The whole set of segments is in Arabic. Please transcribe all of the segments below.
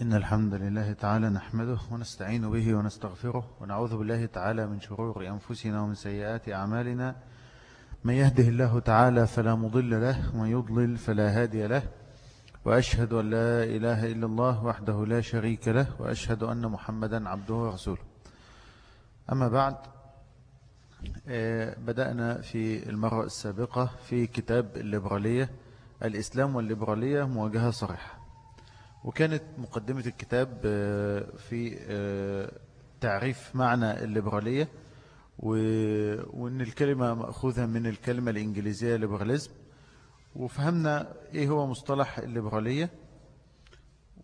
إن الحمد لله تعالى نحمده ونستعين به ونستغفره ونعوذ بالله تعالى من شرور أنفسنا ومن سيئات أعمالنا. من يهده الله تعالى فلا مضل له ومن يضلل فلا هادي له. وأشهد أن لا إله إلا الله وحده لا شريك له وأشهد أن محمدا عبده ورسوله. أما بعد آه، بدأنا في المرة السابقة في كتاب الليبرالية. الإسلام والليبرالية مواجهة صريحة. وكانت مقدمة الكتاب آه، في آه، تعريف معنى الليبرالية وأن الكلمة مأخوذة من الكلمة الإنجليزية ليبراليزم وفهمنا إيه هو مصطلح الليبرالية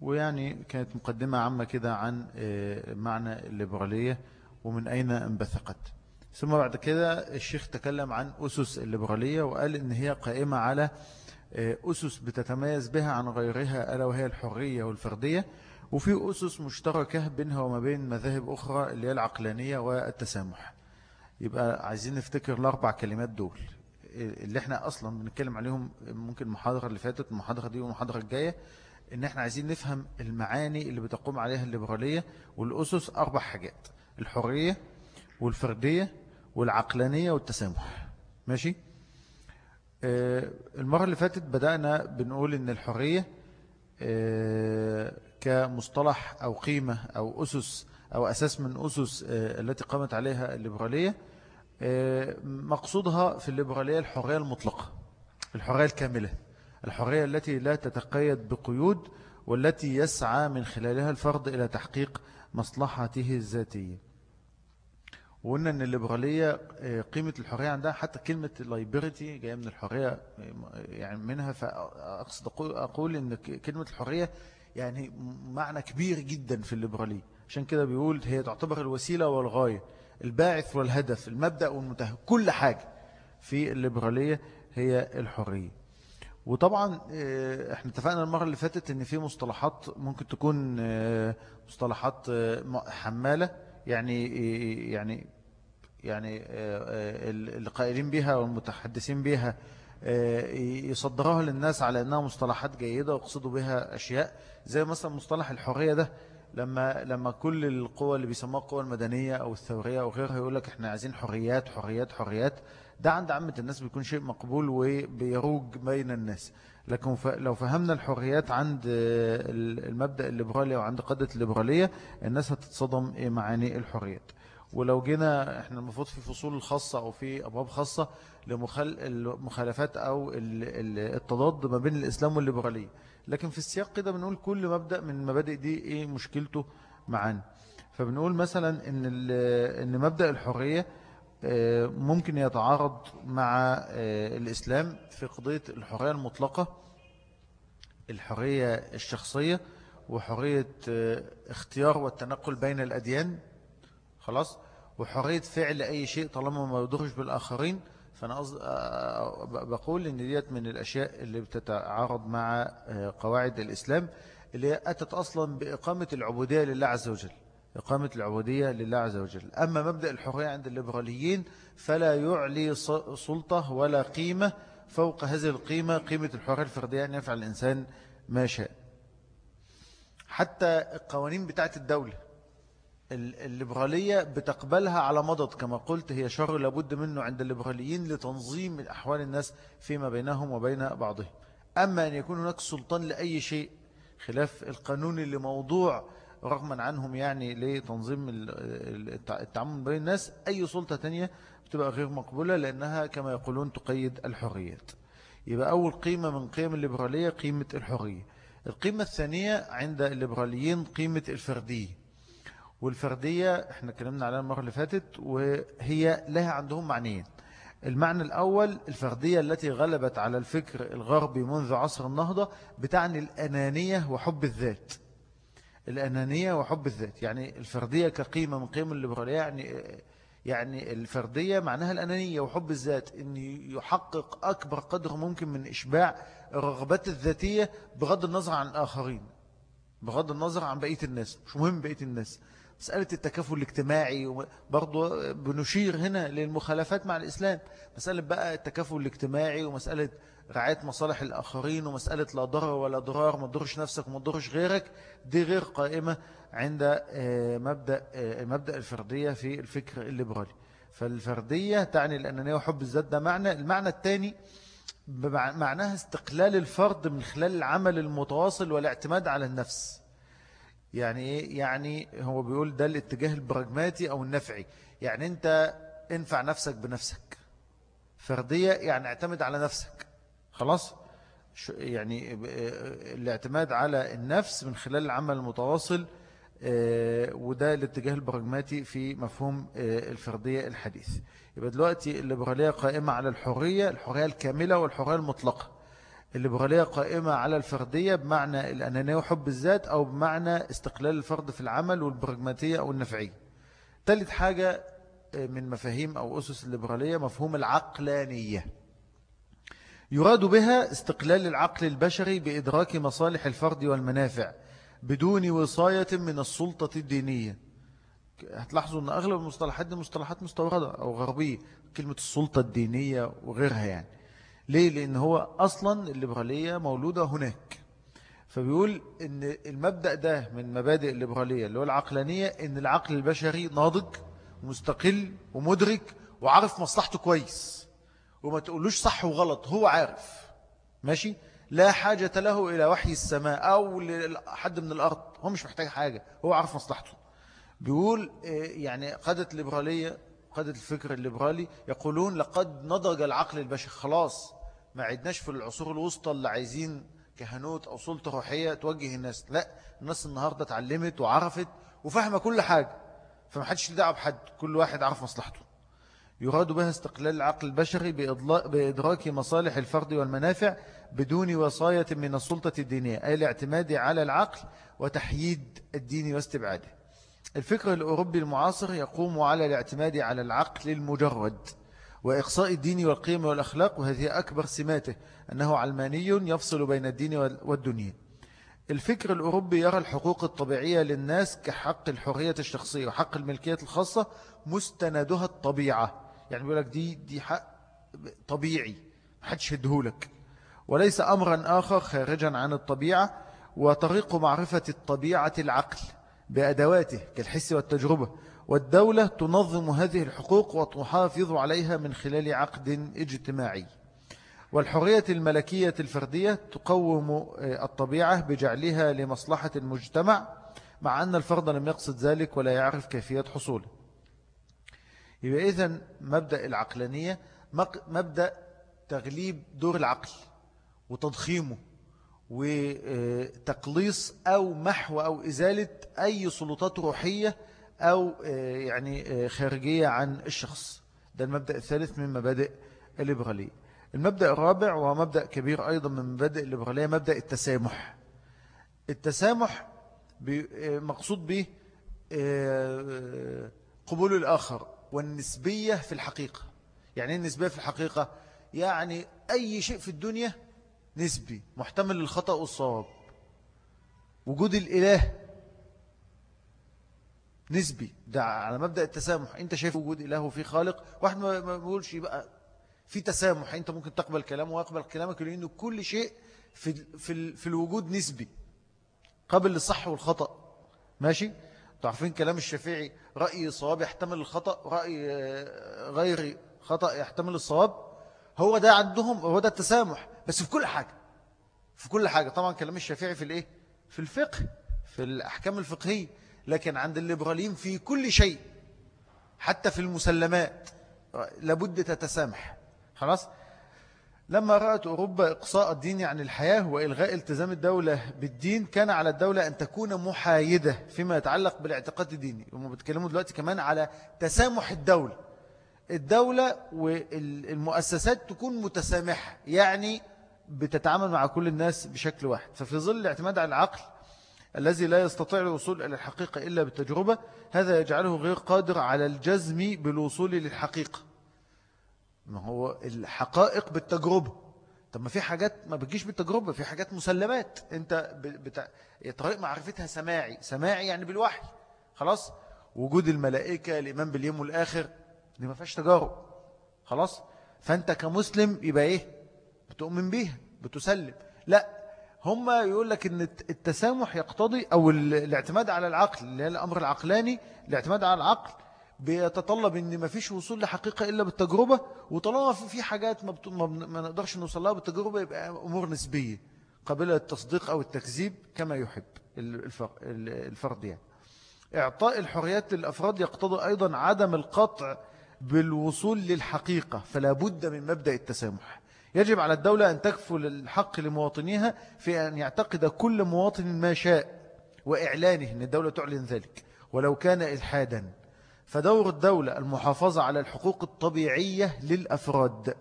ويعني كانت مقدمة عامة كده عن آه، معنى الليبرالية ومن أين انبثقت. ثم بعد كده الشيخ تكلم عن أسس الليبرالية وقال إن هي قائمة على آه، أسس بتتميز بها عن غيرها ألا وهي الحرية والفردية وفي أسس مشتركة بينها وما بين مذاهب أخرى اللي هي العقلانية والتسامح. يبقى عايزين نفتكر الأربع كلمات دول. اللي إحنا أصلا بنتكلم عليهم ممكن المحاضرة اللي فاتت المحاضرة دي والمحاضرة الجاية إن إحنا عايزين نفهم المعاني اللي بتقوم عليها الليبرالية والأسس أربع حاجات الحرية والفردية والعقلانية والتسامح. ماشي؟ آه، المرة اللي فاتت بدأنا بنقول إن الحرية آه، كمصطلح أو قيمة أو أسس أو أساس من أسس آه، التي قامت عليها الليبرالية مقصودها في الليبرالية الحرية المطلقة الحرية الكاملة الحرية التي لا تتقيد بقيود والتي يسعى من خلالها الفرد إلى تحقيق مصلحته الذاتية. وقلنا أن الليبرالية قيمة الحرية عندها حتى كلمة لايبرتي جاية من الحرية يعني منها فأقصد أقول أن كلمة الحرية يعني معنى كبير جدا في الليبرالية. عشان كده بيقول هي تعتبر الوسيلة والغاية. الباعث والهدف المبدأ والمنتهى كل حاجة في الليبرالية هي الحرية. وطبعا آه، إحنا اتفقنا المرة اللي فاتت إن في مصطلحات ممكن تكون آه، مصطلحات آه، حمالة يعني يعني يعني اللي قائلين بها والمتحدثين بها يصدرها للناس على أنها مصطلحات جيدة ويقصدوا بها أشياء زي مثلا مصطلح الحرية ده. لما لما كل القوى اللي بيسموها القوى المدنية أو الثورية أو غيرها يقول لك إحنا عايزين حريات حريات حريات ده عند عامة الناس بيكون شيء مقبول وبيروج بين الناس. لكن لو فهمنا الحريات عند المبدأ الليبرالي وعند قادة الليبرالية الناس هتتصدم إيه معاني الحريات. ولو جينا إحنا المفروض في فصول الخاصة أو في أبواب خاصة لمخالفات أو التضاد ما بين الإسلام والليبرالية. لكن في السياق كده بنقول كل مبدأ من المبادئ دي إيه مشكلته معانا. فبنقول مثلا إن, إن مبدأ الحرية آه، ممكن يتعارض مع آه، الإسلام في قضية الحرية المطلقة الحرية الشخصية وحرية آه، اختيار والتنقل بين الأديان خلاص وحرية فعل أي شيء طالما ما يضرش بالآخرين. فأنا بقول إن ديت من الأشياء اللي بتتعارض مع قواعد الإسلام اللي أتت أصلا بإقامة العبودية لله عز وجل. إقامة العبودية لله عز وجل. أما مبدأ الحرية عند الليبراليين فلا يعلي سلطة ولا قيمة فوق هذه القيمة قيمة الحرية الفردية أن يفعل الإنسان ما شاء. حتى القوانين بتاعت الدولة الليبرالية بتقبلها على مضض كما قلت هي شر لابد منه عند الليبراليين لتنظيم أحوال الناس فيما بينهم وبين بعضهم. أما أن يكون هناك سلطان لأي شيء خلاف القانون اللي موضوع رغما عنهم يعني لتنظيم التعامل بين الناس أي سلطة تانية بتبقى غير مقبولة لأنها كما يقولون تقيد الحريات. يبقى أول قيمة من قيم الليبرالية قيمة الحرية. القيمة الثانية عند الليبراليين قيمة الفردية. والفردية إحنا كلمنا عليها المرة اللي فاتت وهي لها عندهم معنيين. المعنى الأول الفردية التي غلبت على الفكر الغربي منذ عصر النهضة بتعني الأنانية وحب الذات. الأنانية وحب الذات. يعني الفردية كقيمة من قيم الليبرالية يعني يعني الفردية معناها الأنانية وحب الذات أن يحقق أكبر قدر ممكن من إشباع الرغبات الذاتية بغض النظر عن الآخرين بغض النظر عن بقية الناس مش مهم بقية الناس. مسألة التكافل الاجتماعي برضو بنشير هنا للمخالفات مع الإسلام. مسألة بقى التكافل الاجتماعي ومسألة رعاية مصالح الآخرين ومسألة لا ضرر ولا ضرار ما تضرش نفسك وما تضرش غيرك دي غير قائمة عند آه، مبدأ آه، مبدأ الفردية في الفكر الليبرالي. فالفردية تعني الأنانية وحب الذات ده معنى المعنى الثاني معناها استقلال الفرد من خلال العمل المتواصل والاعتماد على النفس. يعني إيه؟ يعني هو بيقول ده الاتجاه البراجماتي أو النفعي. يعني أنت انفع نفسك بنفسك. فردية يعني اعتمد على نفسك. خلاص؟ يعني الاعتماد على النفس من خلال العمل المتواصل آه، وده الاتجاه البراجماتي في مفهوم آه، الفردية الحديث. يبقى دلوقتي الليبرالية قائمة على الحرية الحرية الكاملة والحرية المطلقة. الليبرالية قائمة على الفردية بمعنى الأنانية وحب الذات أو بمعنى استقلال الفرد في العمل والبراجماتية أو النفعية. ثالث حاجة آه، من مفاهيم أو أسس الليبرالية مفهوم العقلانية. يراد بها استقلال العقل البشري بإدراك مصالح الفرد والمنافع بدون وصاية من السلطة الدينية. هتلاحظوا أن أغلب المصطلحات دي مصطلحات مستوردة أو غربية كلمة السلطة الدينية وغيرها يعني. ليه؟ لأن هو أصلا الليبرالية مولودة هناك. فبيقول أن المبدأ ده من مبادئ الليبرالية اللي هو العقلانية أن العقل البشري ناضج ومستقل ومدرك وعارف مصلحته كويس. وما تقولوش صح وغلط هو عارف. ماشي؟ لا حاجة له إلى وحي السماء أو لحد من الأرض. هو مش محتاج حاجة هو عارف مصلحته. بيقول إيه، يعني قادة الليبرالية قادة الفكر الليبرالي يقولون لقد نضج العقل البشري. خلاص ما عدناش في العصور الوسطى اللي عايزين كهنوت أو سلطة روحية توجه الناس. لا الناس النهاردة اتعلمت وعرفت وفهمة كل حاجة فما حدش لدعوه بحد كل واحد عرف مصلحته. يراد بها استقلال العقل البشري بإدراك مصالح الفرد والمنافع بدون وصاية من السلطة الدينية أي الاعتماد على العقل وتحييد الدين واستبعاده. الفكر الأوروبي المعاصر يقوم على الاعتماد على العقل المجرد. وإقصاء الدين والقيم والأخلاق وهذه أكبر سماته أنه علماني يفصل بين الدين والدنيا. الفكر الأوروبي يرى الحقوق الطبيعية للناس كحق الحرية الشخصية وحق الملكية الخاصة مستندها الطبيعة. يعني بيقول لك دي, دي حق طبيعي محدش يدهولك وليس أمرا آخر خارجا عن الطبيعة وطريق معرفة الطبيعة العقل بأدواته كالحس والتجربة. والدولة تنظم هذه الحقوق وتحافظ عليها من خلال عقد اجتماعي. والحرية الملكية الفردية تقوم آه، الطبيعة بجعلها لمصلحة المجتمع مع أن الفرد لم يقصد ذلك ولا يعرف كيفية حصوله. يبقى إذن مبدأ العقلانية مبدأ تغليب دور العقل وتضخيمه وتقليص أو محو أو إزالة أي سلطات روحية أو آه، يعني آه، خارجية عن الشخص. ده المبدأ الثالث من مبادئ الليبرالية. المبدأ الرابع وهو مبدأ كبير أيضا من مبادئ الليبرالية مبدأ التسامح. التسامح آه، مقصود به قبول الآخر والنسبية في الحقيقة. يعني إيه النسبية في الحقيقة؟ يعني أي شيء في الدنيا نسبي محتمل للخطأ والصواب. وجود الإله نسبي ده على مبدأ التسامح. انت شايف وجود إله وفي خالق؟ واحد ما بيقولش يبقى في تسامح. انت ممكن تقبل كلامه ويقبل كلامك لأنه كل شيء في, في, في الوجود نسبي قبل للصح والخطأ. ماشي؟ تعرفين كلام الشافعي؟ رأي صواب يحتمل الخطأ رأي غير خطأ يحتمل الصواب. هو ده عندهم هو ده التسامح بس في كل حاجة في كل حاجة. طبعا كلام الشافعي في الإيه؟ في الفقه في الأحكام الفقهية. لكن عند الليبراليين في كل شيء حتى في المسلمات لابد تتسامح. خلاص؟ لما رأت أوروبا إقصاء الدين عن الحياة وإلغاء التزام الدولة بالدين كان على الدولة أن تكون محايدة فيما يتعلق بالاعتقاد الديني. هم بيتكلموا دلوقتي كمان على تسامح الدولة. الدولة والمؤسسات تكون متسامحة يعني بتتعامل مع كل الناس بشكل واحد. ففي ظل الاعتماد على العقل الذي لا يستطيع الوصول إلى الحقيقة إلا بالتجربة هذا يجعله غير قادر على الجزم بالوصول للحقيقة. ما هو الحقائق بالتجربة. طب ما في حاجات ما بتجيش بالتجربة في حاجات مسلمات. أنت بتاع طريق معرفتها سماعي. سماعي يعني بالوحي. خلاص؟ وجود الملائكة الإيمان باليوم والآخر دي ما فيهاش تجارب. خلاص؟ فأنت كمسلم يبقى إيه؟ بتؤمن بيها بتسلم. لا هم يقول لك إن التسامح يقتضي أو الاعتماد على العقل اللي هي الأمر العقلاني الاعتماد على العقل بيتطلب إن ما فيش وصول لحقيقة إلا بالتجربة وطالما في حاجات ما. ما نقدرش نوصل لها بالتجربة يبقى أمور نسبية قابلة للتصديق أو التكذيب كما يحب الفرد يعني إعطاء الحريات للأفراد يقتضي أيضا عدم القطع بالوصول للحقيقة فلا بد من مبدأ التسامح يجب على الدولة أن تكفل الحق لمواطنيها في أن يعتقد كل مواطن ما شاء وإعلانه أن الدولة تعلن ذلك ولو كان إلحادا. فدور الدولة المحافظة على الحقوق الطبيعية للأفراد.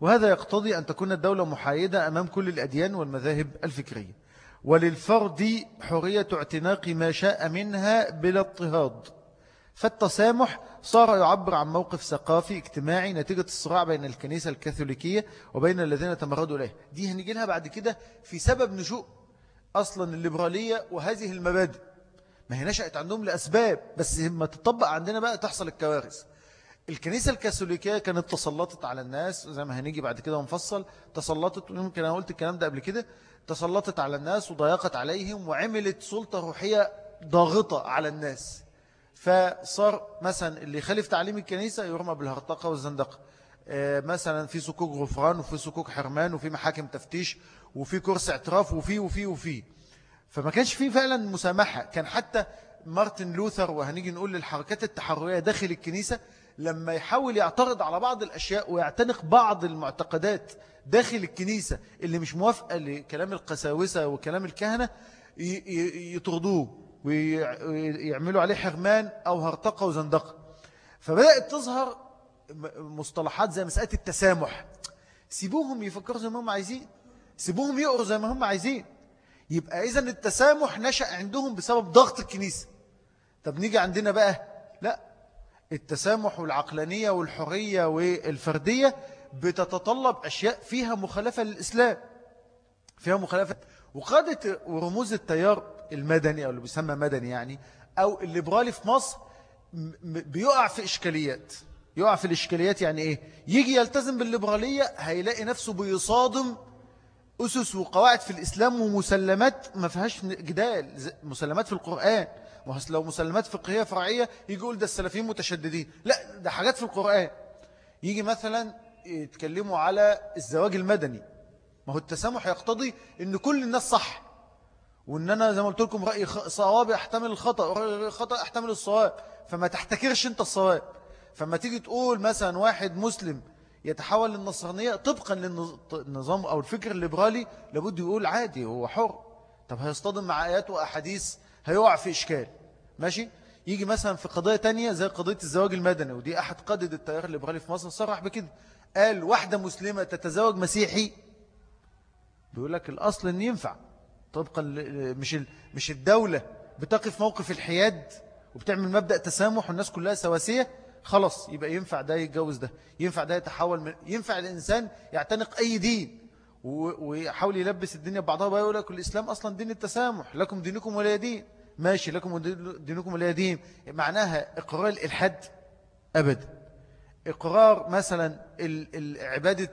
وهذا يقتضي أن تكون الدولة محايدة أمام كل الأديان والمذاهب الفكرية. وللفرد حرية اعتناق ما شاء منها بلا اضطهاد. فالتسامح صار يعبر عن موقف ثقافي اجتماعي نتيجة الصراع بين الكنيسة الكاثوليكية وبين الذين تمردوا إليه. دي هنجي لها بعد كده في سبب نشوء أصلا الليبرالية وهذه المبادئ. ما هي نشأت عندهم لأسباب بس لما تطبق عندنا بقى تحصل الكوارث. الكنيسة الكاثوليكية كانت تسلطت على الناس زي ما هنيجي بعد كده ونفصل تسلطت يمكن أنا قلت الكلام ده قبل كده تسلطت على الناس وضيقت عليهم وعملت سلطة روحية ضاغطة على الناس. فصار مثلا اللي يخالف تعليم الكنيسة يرمى بالهرطقة والزندقة. آه، مثلا في صكوك غفران وفي صكوك حرمان وفي محاكم تفتيش وفي كرسي اعتراف وفي وفي وفي. فما كانش فيه فعلا مسامحة. كان حتى مارتن لوثر وهنيجي نقول للحركات التحررية داخل الكنيسة لما يحاول يعترض على بعض الأشياء ويعتنق بعض المعتقدات داخل الكنيسة اللي مش موافقة لكلام القساوسة وكلام الكهنة يطردوه. ويعملوا عليه حرمان أو هرطقة وزندقة. فبدأت تظهر مصطلحات زي مسألة التسامح. سيبوهم يفكروا زي ما هم عايزين. سيبوهم يقروا زي ما هم عايزين. يبقى إذا التسامح نشأ عندهم بسبب ضغط الكنيسة. طب نيجي عندنا بقى. لا. التسامح والعقلانية والحرية والفردية بتتطلب أشياء فيها مخالفة للإسلام. فيها مخالفة. وقادة ورموز التيار المدني أو اللي بيسمى مدني يعني أو الليبرالي في مصر بيقع في إشكاليات. يقع في الإشكاليات يعني إيه؟ يجي يلتزم بالليبرالية هيلاقي نفسه بيصادم أسس وقواعد في الإسلام ومسلمات ما فيهاش جدال مسلمات في القرآن. لو مسلمات فقهية فرعية يجي يقول ده السلفيين متشددين. لا ده حاجات في القرآن. يجي مثلا يتكلموا على الزواج المدني. ما هو التسامح يقتضي إن كل الناس صح. وان أنا زي ما قلت لكم رأي صواب احتمل الخطأ ورأي خطأ احتمل الصواب. فما تحتكرش انت الصواب. فما تيجي تقول مثلا واحد مسلم يتحول للنصرانية طبقا للنظام أو الفكر الليبرالي لابد يقول عادي هو حر. طب هيصطدم مع آيات وأحاديث هيقع في إشكال. ماشي؟ يجي مثلا في قضايا تانية زي قضية الزواج المدني ودي أحد قادة التيار الليبرالي في مصر صرح بكده. قال واحدة مسلمة تتزوج مسيحي. بيقول لك الأصل أن ينفع. طبقا مش مش الدولة بتقف موقف الحياد وبتعمل مبدأ تسامح والناس كلها سواسية خلاص يبقى ينفع ده يتجوز ده ينفع ده يتحول من ينفع الإنسان يعتنق أي دين ويحاول يلبس الدنيا ببعضها بقى يقول لك الإسلام أصلا دين التسامح لكم دينكم ولا دين. ماشي لكم دينكم ولا دين. معناها إقرار الإلحاد أبدا. إقرار مثلا عبادة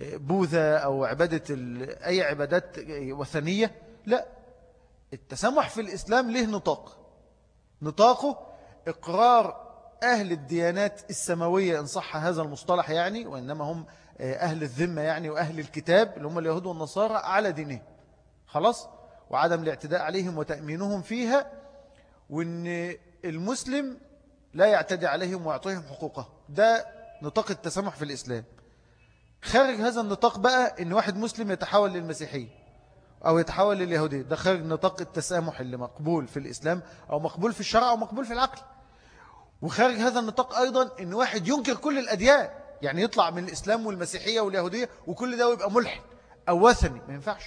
بوذا أو عبادة أي عبادات وثنية لا. التسامح في الإسلام له نطاق؟ نطاقه إقرار أهل الديانات السماوية إن صح هذا المصطلح يعني وإنما هم أهل الذمة يعني وأهل الكتاب اللي هم اليهود والنصارى على دينهم خلاص؟ وعدم الاعتداء عليهم وتأمينهم فيها وأن المسلم لا يعتدي عليهم ويعطيهم حقوقه. ده نطاق التسامح في الإسلام. خارج هذا النطاق بقى إن واحد مسلم يتحول للمسيحية أو يتحول لليهودية. ده خارج نطاق التسامح اللي مقبول في الإسلام أو مقبول في الشرع أو مقبول في العقل. وخارج هذا النطاق أيضا إن واحد ينكر كل الأديان. يعني يطلع من الإسلام والمسيحية واليهودية وكل ده ويبقى ملحد أو وثني. ما ينفعش.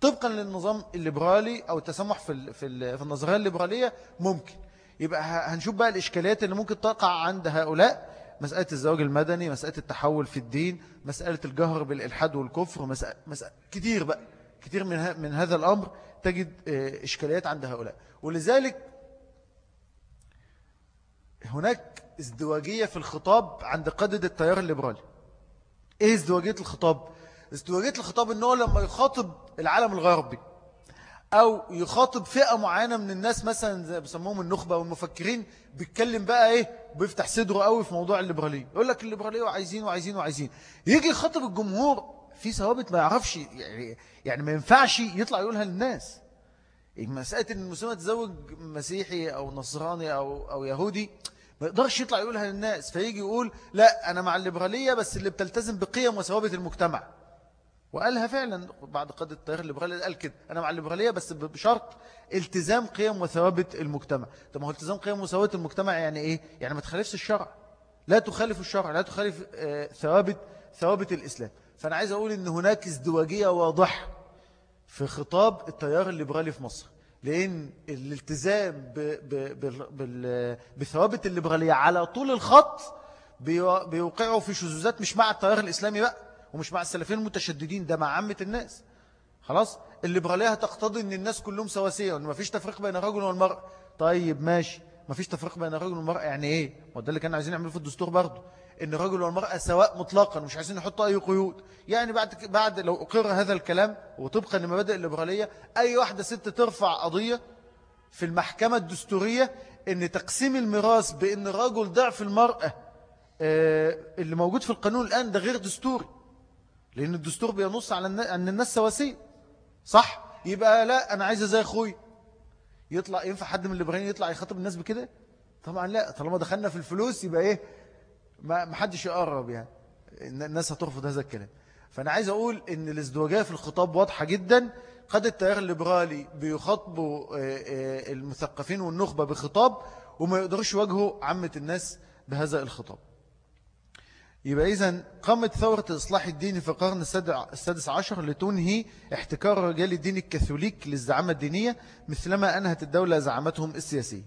طبقا للنظام الليبرالي أو التسامح في في النظرية الليبرالية ممكن. يبقى هنشوف بقى الإشكاليات اللي ممكن تقع عند هؤلاء. مسألة الزواج المدني مسألة التحول في الدين مسألة الجهر بالإلحاد والكفر مسألة, مسألة كتير بقى. كتير من, من هذا الأمر تجد آه، إشكاليات عند هؤلاء. ولذلك هناك ازدواجية في الخطاب عند قادة التيار الليبرالي. إيه ازدواجية الخطاب؟ ازدواجية الخطاب إن هو لما يخاطب العالم الغربي أو يخاطب فئة معينة من الناس مثلا بسموهم النخبة والمفكرين بيتكلم بقى إيه بيفتح صدره قوي في موضوع الليبرالية يقول لك الليبرالية وعايزين وعايزين وعايزين. يجي يخاطب الجمهور في ثوابت ما يعرفش يعني, يعني ما ينفعش يطلع يقولها للناس. مسألة إن المسلمة تزوج مسيحي أو نصراني أو, أو يهودي ما يقدرش يطلع يقولها للناس. فيجي يقول لا أنا مع الليبرالية بس اللي بتلتزم بقيم وثوابت المجتمع. وقالها فعلا. بعد قادة التيار الليبرالي قال كده. أنا مع الليبرالية بس بشرط التزام قيم وثوابت المجتمع. طب ما هو التزام قيم وثوابت المجتمع يعني إيه؟ يعني ما تخالفش الشرع. لا تخالف الشرع لا تخالف آه، ثوابت ثوابت الإسلام. فأنا عايز أقول إن هناك ازدواجية واضحة في خطاب التيار الليبرالي في مصر. لأن الالتزام بثوابت الليبرالية على طول الخط بيوقعوا في شذوذات مش مع التيار الإسلامي بقى. ومش مع السلفيين المتشددين ده مع عامة الناس. خلاص؟ الليبرالية هتقتضي إن الناس كلهم سواسية وإن مفيش تفريق بين الرجل والمرأة. طيب ماشي. مفيش تفريق بين الرجل والمرأة يعني إيه؟ وده اللي كانوا عايزين يعملوه في الدستور برضه. إن الرجل والمرأة سواء مطلقا ومش عايزين يحطوا أي قيود. يعني بعد بعد لو أقر هذا الكلام وطبقا لمبادئ الليبرالية أي واحدة ست ترفع قضية في المحكمة الدستورية إن تقسيم الميراث بإن الرجل ضعف المرأة آه، اللي موجود في القانون الآن ده غير دستوري. لأن الدستور بينص على أن الناس سواسية. صح؟ يبقى لا أنا عايز زي أخوي. يطلع ينفع حد من الليبراليين يطلع يخاطب الناس بكده؟ طبعا لا. طالما دخلنا في الفلوس يبقى إيه؟ ما حدش يقرب يعني. الناس هترفض هذا الكلام. فأنا عايز أقول إن الازدواجية في الخطاب واضحة جدا. قد التيار الليبرالي بيخاطبوا المثقفين والنخبة بخطاب وما يقدرش يواجهوا عامة الناس بهذا الخطاب. يبقى إذن قامت ثورة الإصلاح الديني في القرن السادس عشر لتنهي احتكار رجال الدين الكاثوليك للزعامة الدينية مثلما أنهت الدولة زعامتهم السياسية.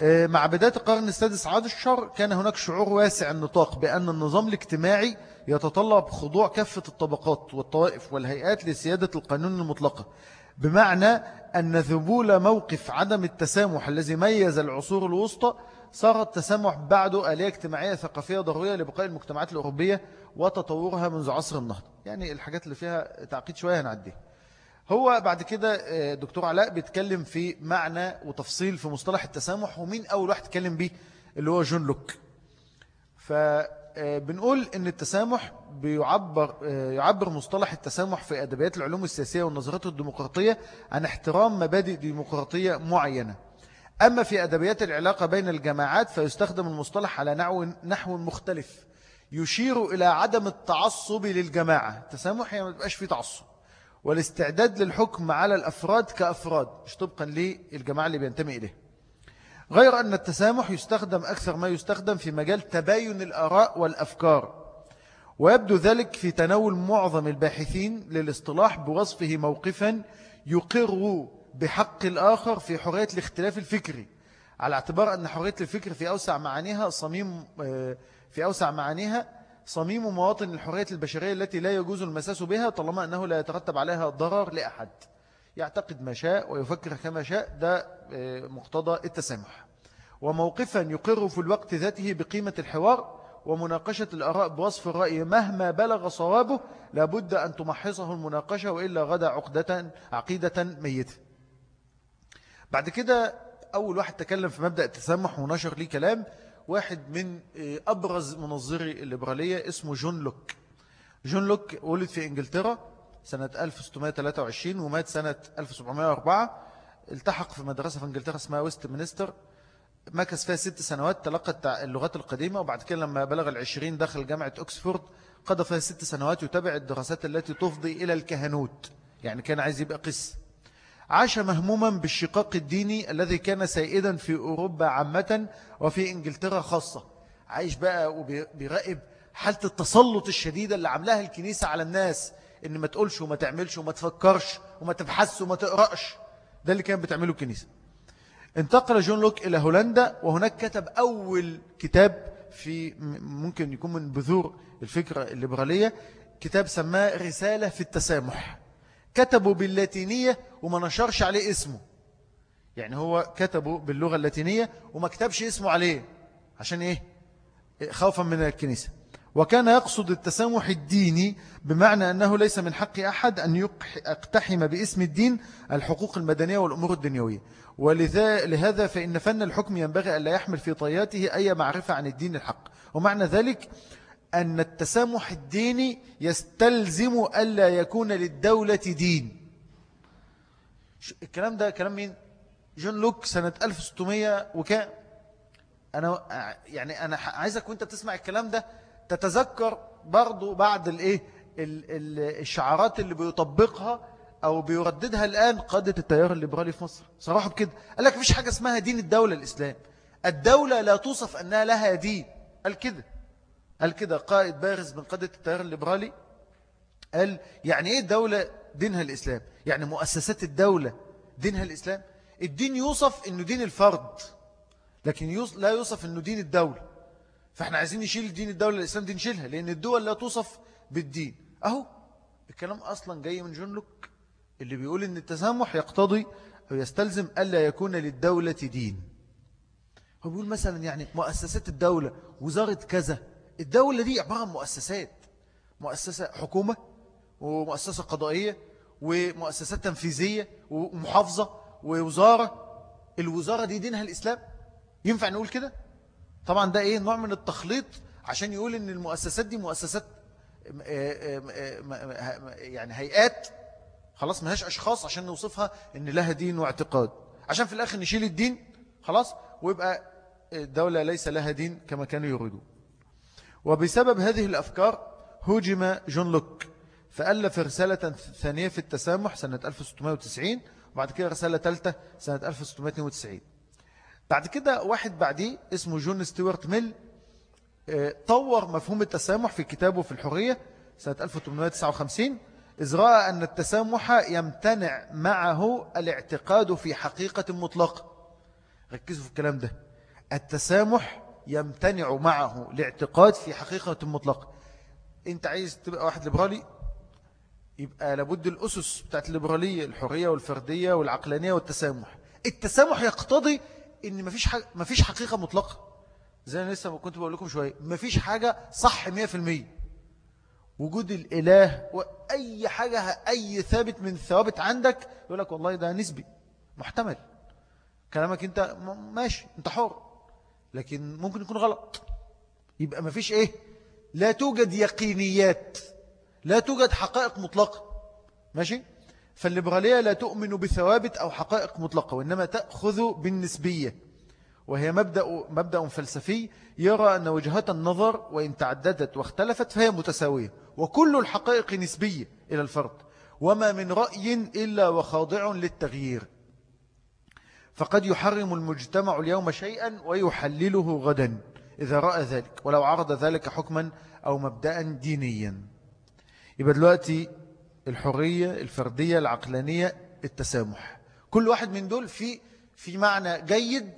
آه، مع بداية القرن السادس عشر كان هناك شعور واسع النطاق بأن النظام الاجتماعي يتطلب خضوع كافة الطبقات والطوائف والهيئات لسيادة القانون المطلقة بمعنى أن ذبول موقف عدم التسامح الذي ميز العصور الوسطى صار التسامح بعده آلية اجتماعية ثقافية ضرورية لبقاء المجتمعات الأوروبية وتطورها منذ عصر النهضة. يعني الحاجات اللي فيها تعقيد شوية هنعديها. هو بعد كده آه، دكتور علاء بيتكلم في معنى وتفصيل في مصطلح التسامح ومين أول واحد تكلم به اللي هو جون لوك. فبنقول آه، إن التسامح بيعبر آه، يعبر مصطلح التسامح في أدبيات العلوم السياسية والنظرات الديمقراطية عن احترام مبادئ ديمقراطية معينة. أما في أدبيات العلاقة بين الجماعات فيستخدم المصطلح على نحو, نحو مختلف يشير إلى عدم التعصب للجماعة. التسامح يعني ما تبقاش فيه تعصب. والاستعداد للحكم على الأفراد كأفراد مش طبقا للجماعة اللي بينتمي إليه. غير أن التسامح يستخدم أكثر ما يستخدم في مجال تباين الأراء والأفكار ويبدو ذلك في تناول معظم الباحثين للاصطلاح بوصفه موقفا يقر بحق الآخر في حرية الاختلاف الفكري على اعتبار أن حرية الفكر في أوسع معانيها صميم آه، في أوسع معانيها صميم مواطن الحرية البشرية التي لا يجوز المساس بها طالما أنه لا يترتب عليها ضرر لأحد. يعتقد ما شاء ويفكر كما شاء ده آه، مقتضى التسامح. وموقفا يقر في الوقت ذاته بقيمة الحوار ومناقشة الأراء بوصف الرأي مهما بلغ صوابه لابد أن تمحصه المناقشة وإلا غدا عقدة عقيدة ميتة. بعد كده أول واحد تكلم في مبدأ التسامح ونشر ليه كلام واحد من آه، أبرز منظري الليبرالية اسمه جون لوك. جون لوك ولد في إنجلترا سنة 1623 ومات سنة 1704 التحق في مدرسة في إنجلترا اسمها ويست مينستر. مكث فيها ست سنوات تلقى اللغات القديمة وبعد كده لما بلغ العشرين دخل جامعة أكسفورد. قضى فيها ست سنوات يتابع الدراسات التي تفضي إلى الكهنوت. يعني كان عايز يبقى قس. عاش مهموما بالشقاق الديني الذي كان سائدا في أوروبا عامة وفي إنجلترا خاصة. عايش بقى وبيراقب حالة التسلط الشديدة اللي عملها الكنيسة على الناس إن ما تقولش وما تعملش وما تفكرش وما تبحثش وما تقرأش. ده اللي كان بتعمله الكنيسة. انتقل جون لوك إلى هولندا وهناك كتب أول كتاب في ممكن يكون من بذور الفكرة الليبرالية كتاب سماه رسالة في التسامح. كتبوا باللاتينية وما نشرش عليه اسمه. يعني هو كتبه باللغة اللاتينية وما كتبش اسمه عليه. عشان إيه؟ خوفا من الكنيسة. وكان يقصد التسامح الديني بمعنى أنه ليس من حق أحد أن يقتحم باسم الدين الحقوق المدنية والأمور الدنيوية. ولهذا فإن فن الحكم ينبغي أن لا يحمل في طياته أي معرفة عن الدين الحق. ومعنى ذلك أن التسامح الديني يستلزم ألا يكون للدولة دين. الكلام ده كلام مين؟ جون لوك سنة 1600 وكام؟ أنا يعني أنا عايزك وأنت تسمع الكلام ده تتذكر برضو بعد الإيه؟ الشعارات اللي بيطبقها أو بيرددها الآن قادة التيار الليبرالي في مصر. صراحة بكده. قال لك مفيش حاجة اسمها دين الدولة الإسلام. الدولة لا توصف أنها لها دين. قال كده. قال كده قائد بارز من قادة التيار الليبرالي قال يعني إيه الدولة دينها الإسلام؟ يعني مؤسسات الدولة دينها الإسلام؟ الدين يوصف أنه دين الفرد لكن لا يوصف أنه دين الدولة. فإحنا عايزين نشيل دين الدولة الإسلام دي نشيلها لأن الدول لا توصف بالدين. أهو الكلام أصلا جاي من جون لوك اللي بيقول أن التسامح يقتضي أو يستلزم ألا يكون للدولة دين. هو بيقول مثلا يعني مؤسسات الدولة وزارة كذا الدولة دي عبارة عن مؤسسات. مؤسسة حكومة ومؤسسة قضائية ومؤسسات تنفيذية ومحافظة ووزارة. الوزارة دي دينها الإسلام. ينفع نقول كده؟ طبعا ده إيه؟ نوع من التخليط عشان يقول إن المؤسسات دي مؤسسات يعني هيئات. خلاص ما هيش أشخاص عشان نوصفها إن لها دين واعتقاد. عشان في الآخر نشيل الدين خلاص ويبقى الدولة ليس لها دين كما كانوا يريدون. وبسبب هذه الأفكار هوجم جون لوك فألف رسالة ثانية في التسامح سنة 1690 وبعد كده رسالة ثالثة سنة 1692 بعد كده واحد بعديه اسمه جون ستيوارت ميل آه، طور مفهوم التسامح في كتابه في الحرية سنة 1859 إذ رأى أن التسامح يمتنع معه الاعتقاد في حقيقة مطلقة ركزوا في الكلام ده. التسامح يمتنع معه الاعتقاد في حقيقة مطلقة انت عايز تبقى واحد ليبرالي؟ يبقى لابد الأسس بتاعت الليبرالية الحرية والفردية والعقلانية والتسامح. التسامح يقتضي إن مفيش حاجة مفيش حقيقة مطلقة. زي أنا لسه كنت بقول لكم شوية مفيش حاجة صح 100% وجود الإله وأي حاجة أي ثابت من ثوابت عندك يقول لك والله ده نسبي محتمل. كلامك انت ماشي انت حر. لكن ممكن يكون غلط. يبقى مفيش إيه؟ لا توجد يقينيات لا توجد حقائق مطلقة. ماشي؟ فالليبرالية لا تؤمن بثوابت أو حقائق مطلقة وإنما تأخذ بالنسبية. وهي مبدأ, مبدأ فلسفي يرى أن وجهات النظر وإن تعددت واختلفت فهي متساوية وكل الحقائق نسبية إلى الفرد وما من رأي إلا وخاضع للتغيير. فقد يحرم المجتمع اليوم شيئا ويحلله غدا إذا رأى ذلك ولو عرض ذلك حكما أو مبدأ دينيا. يبقى دلوقتي الحرية الفردية العقلانية التسامح. كل واحد من دول في في معنى جيد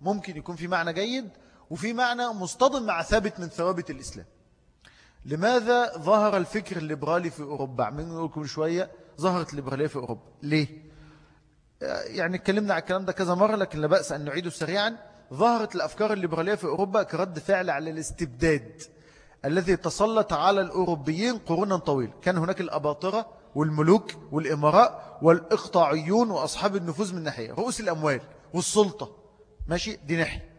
ممكن يكون في معنى جيد وفي معنى مصطدم مع ثابت من ثوابت الإسلام. لماذا ظهر الفكر الليبرالي في أوروبا؟ عمين لكم شوية ظهرت الليبرالية في أوروبا. ليه؟ يعني اتكلمنا على الكلام ده كذا مرة لكن لا بأس أن نعيده سريعا. ظهرت الأفكار الليبرالية في أوروبا كرد فعل على الاستبداد الذي تسلط على الأوروبيين قرونا طويلة كان هناك الأباطرة والملوك والإمراء والإقطاعيون وأصحاب النفوذ من ناحية رؤوس الأموال والسلطة. ماشي؟ دي ناحية.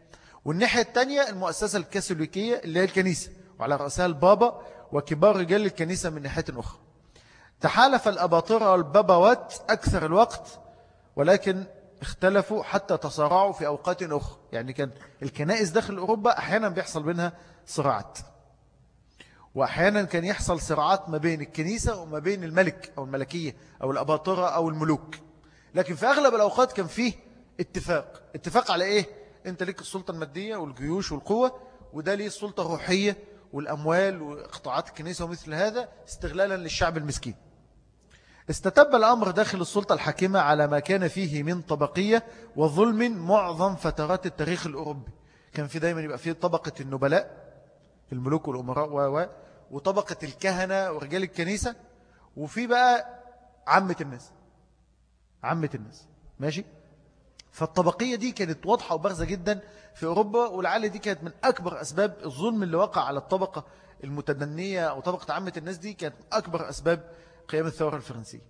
والناحية الثانية المؤسسة الكاثوليكية اللي هي الكنيسة وعلى رأسها البابا وكبار رجال الكنيسة من ناحية أخرى. تحالف الأباطرة والبابوات أكثر الوقت ولكن اختلفوا حتى تصارعوا في أوقات أخرى. يعني كان الكنائس داخل أوروبا أحيانا بيحصل بينها صراعات. وأحيانا كان يحصل صراعات ما بين الكنيسة وما بين الملك أو الملكية أو الأباطرة أو الملوك. لكن في أغلب الأوقات كان فيه اتفاق. اتفاق على إيه؟ أنت ليك السلطة المادية والجيوش والقوة وده ليه السلطة الروحية والأموال وقطاعات الكنيسة ومثل هذا استغلالا للشعب المسكين. استتب الأمر داخل السلطة الحاكمة على ما كان فيه من طبقية وظلم معظم فترات التاريخ الأوروبي. كان في دايما يبقى فيه طبقة النبلاء الملوك والأمراء و وطبقة الكهنة ورجال الكنيسة وفي بقى عامة الناس. عامة الناس. ماشي؟ فالطبقية دي كانت واضحة وبارزة جدا في أوروبا ولعل دي كانت من أكبر أسباب الظلم اللي وقع على الطبقة المتدنية أو طبقة عامة الناس دي كانت أكبر أسباب قيام الثورة الفرنسية.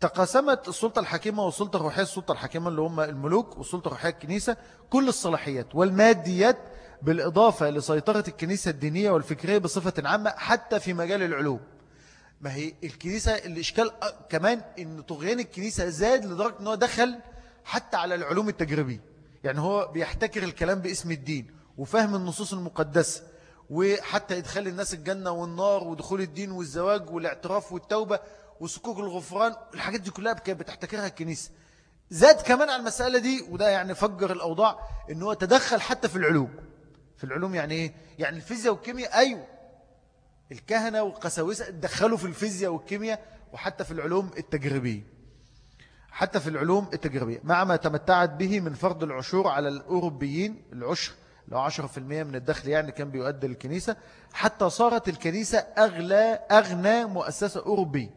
تقاسمت السلطة الحاكمة والسلطة الروحية السلطة الحاكمة اللي هم الملوك والسلطة الروحية الكنيسة كل الصلاحيات والماديات بالإضافة لسيطرة الكنيسة الدينية والفكرية بصفة عامة حتى في مجال العلوم. ما هي الكنيسة الإشكال كمان أن طغيان الكنيسة زاد لدرجة أنه دخل حتى على العلوم التجريبية. يعني هو بيحتكر الكلام باسم الدين وفهم النصوص المقدسة وحتى إدخال الناس الجنة والنار ودخول الدين والزواج والاعتراف والتوبة وسكوك الغفران الحاجات دي كلها كانت بتحتكرها الكنيسة. زاد كمان على المسألة دي وده يعني فجر الأوضاع إن هو تدخل حتى في العلوم. في العلوم يعني إيه؟ يعني الفيزياء والكيمياء أيوة. الكهنة والقساوسة دخلوا في الفيزياء والكيمياء وحتى في العلوم التجريبية. حتى في العلوم التجريبية. مع ما تمتعت به من فرض العشور على الأوروبيين العشر لو 10% من الدخل يعني كان بيؤدي للكنيسة حتى صارت الكنيسة أغلى أغنى مؤسسة أوروبية.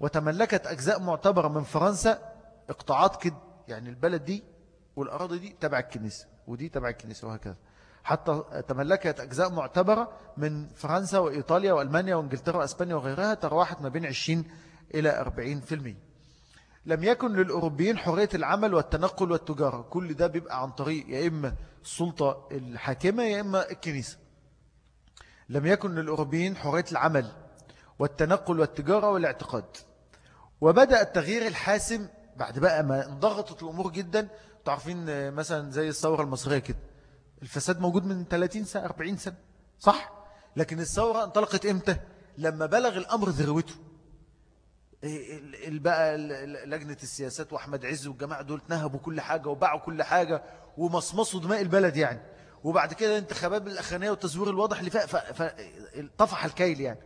وتملكت أجزاء معتبرة من فرنسا اقطاعات كده يعني البلد دي والأراضي دي تبع الكنيسة ودي تبع الكنيسة وهكذا. حتى تملكت أجزاء معتبرة من فرنسا وإيطاليا وألمانيا وإنجلترا وأسبانيا وغيرها ترواحت ما بين 20 إلى 40% لم يكن للأوروبيين حرية العمل والتنقل والتجارة. كل ده بيبقى عن طريق يا إما السلطة الحاكمة يا إما الكنيسة. لم يكن للأوروبيين حرية العمل والتنقل والتجارة والاعتقاد. وبدأ التغيير الحاسم بعد بقى ما انضغطت الأمور جدا. تعرفين مثلا زي الثورة المصرية كده. الفساد موجود من 30 سنة 40 سنة صح؟ لكن الثورة انطلقت إمتى؟ لما بلغ الأمر ذروته. بقى لجنة السياسات وأحمد عز والجماعة دول نهبوا كل حاجة وباعوا كل حاجة ومصمصوا دماء البلد يعني. وبعد كده الانتخابات الأخرانية والتزوير الواضح اللي فطفح الكيل يعني.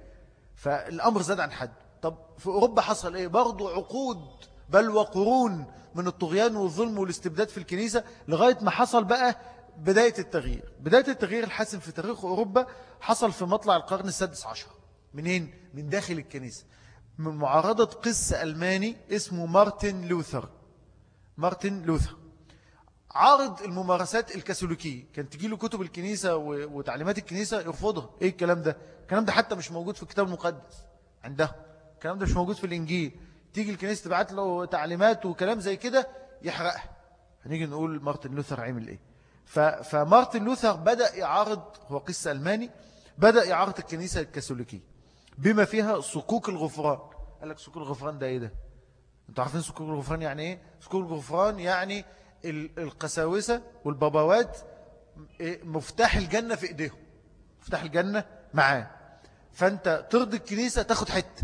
فالأمر زاد عن حد. طب في أوروبا حصل إيه؟ برضو عقود بل وقرون من الطغيان والظلم والاستبداد في الكنيسة لغاية ما حصل بقى بداية التغيير. بداية التغيير الحاسم في تاريخ أوروبا حصل في مطلع القرن السادس عشر. منين؟ من داخل الكنيسة. من معارضة قس ألماني اسمه مارتن لوثر. مارتن لوثر. عارض الممارسات الكاثوليكية. كان تجي له كتب الكنيسة وتعليمات الكنيسة يرفضها. إيه الكلام ده؟ الكلام ده حتى مش موجود في الكتاب المقدس عندها. الكلام ده مش موجود في الإنجيل. تيجي الكنيسة تبعت له تعليمات وكلام زي كده يحرقها. هنيجي نقول مارتن لوثر عمل إيه. فمارتن لوثر بدأ يعارض هو قصة ألماني بدأ يعارض الكنيسة الكاثوليكية. بما فيها صكوك الغفران. قال لك صكوك الغفران ده إيه ده؟ أنتوا عارفين صكوك الغفران يعني إيه؟ صكوك الغفران يعني القساوسة والبابوات إيه؟ مفتاح الجنة في إيديهم. مفتاح الجنة معاه. فأنت ترضي الكنيسة تاخد حتة.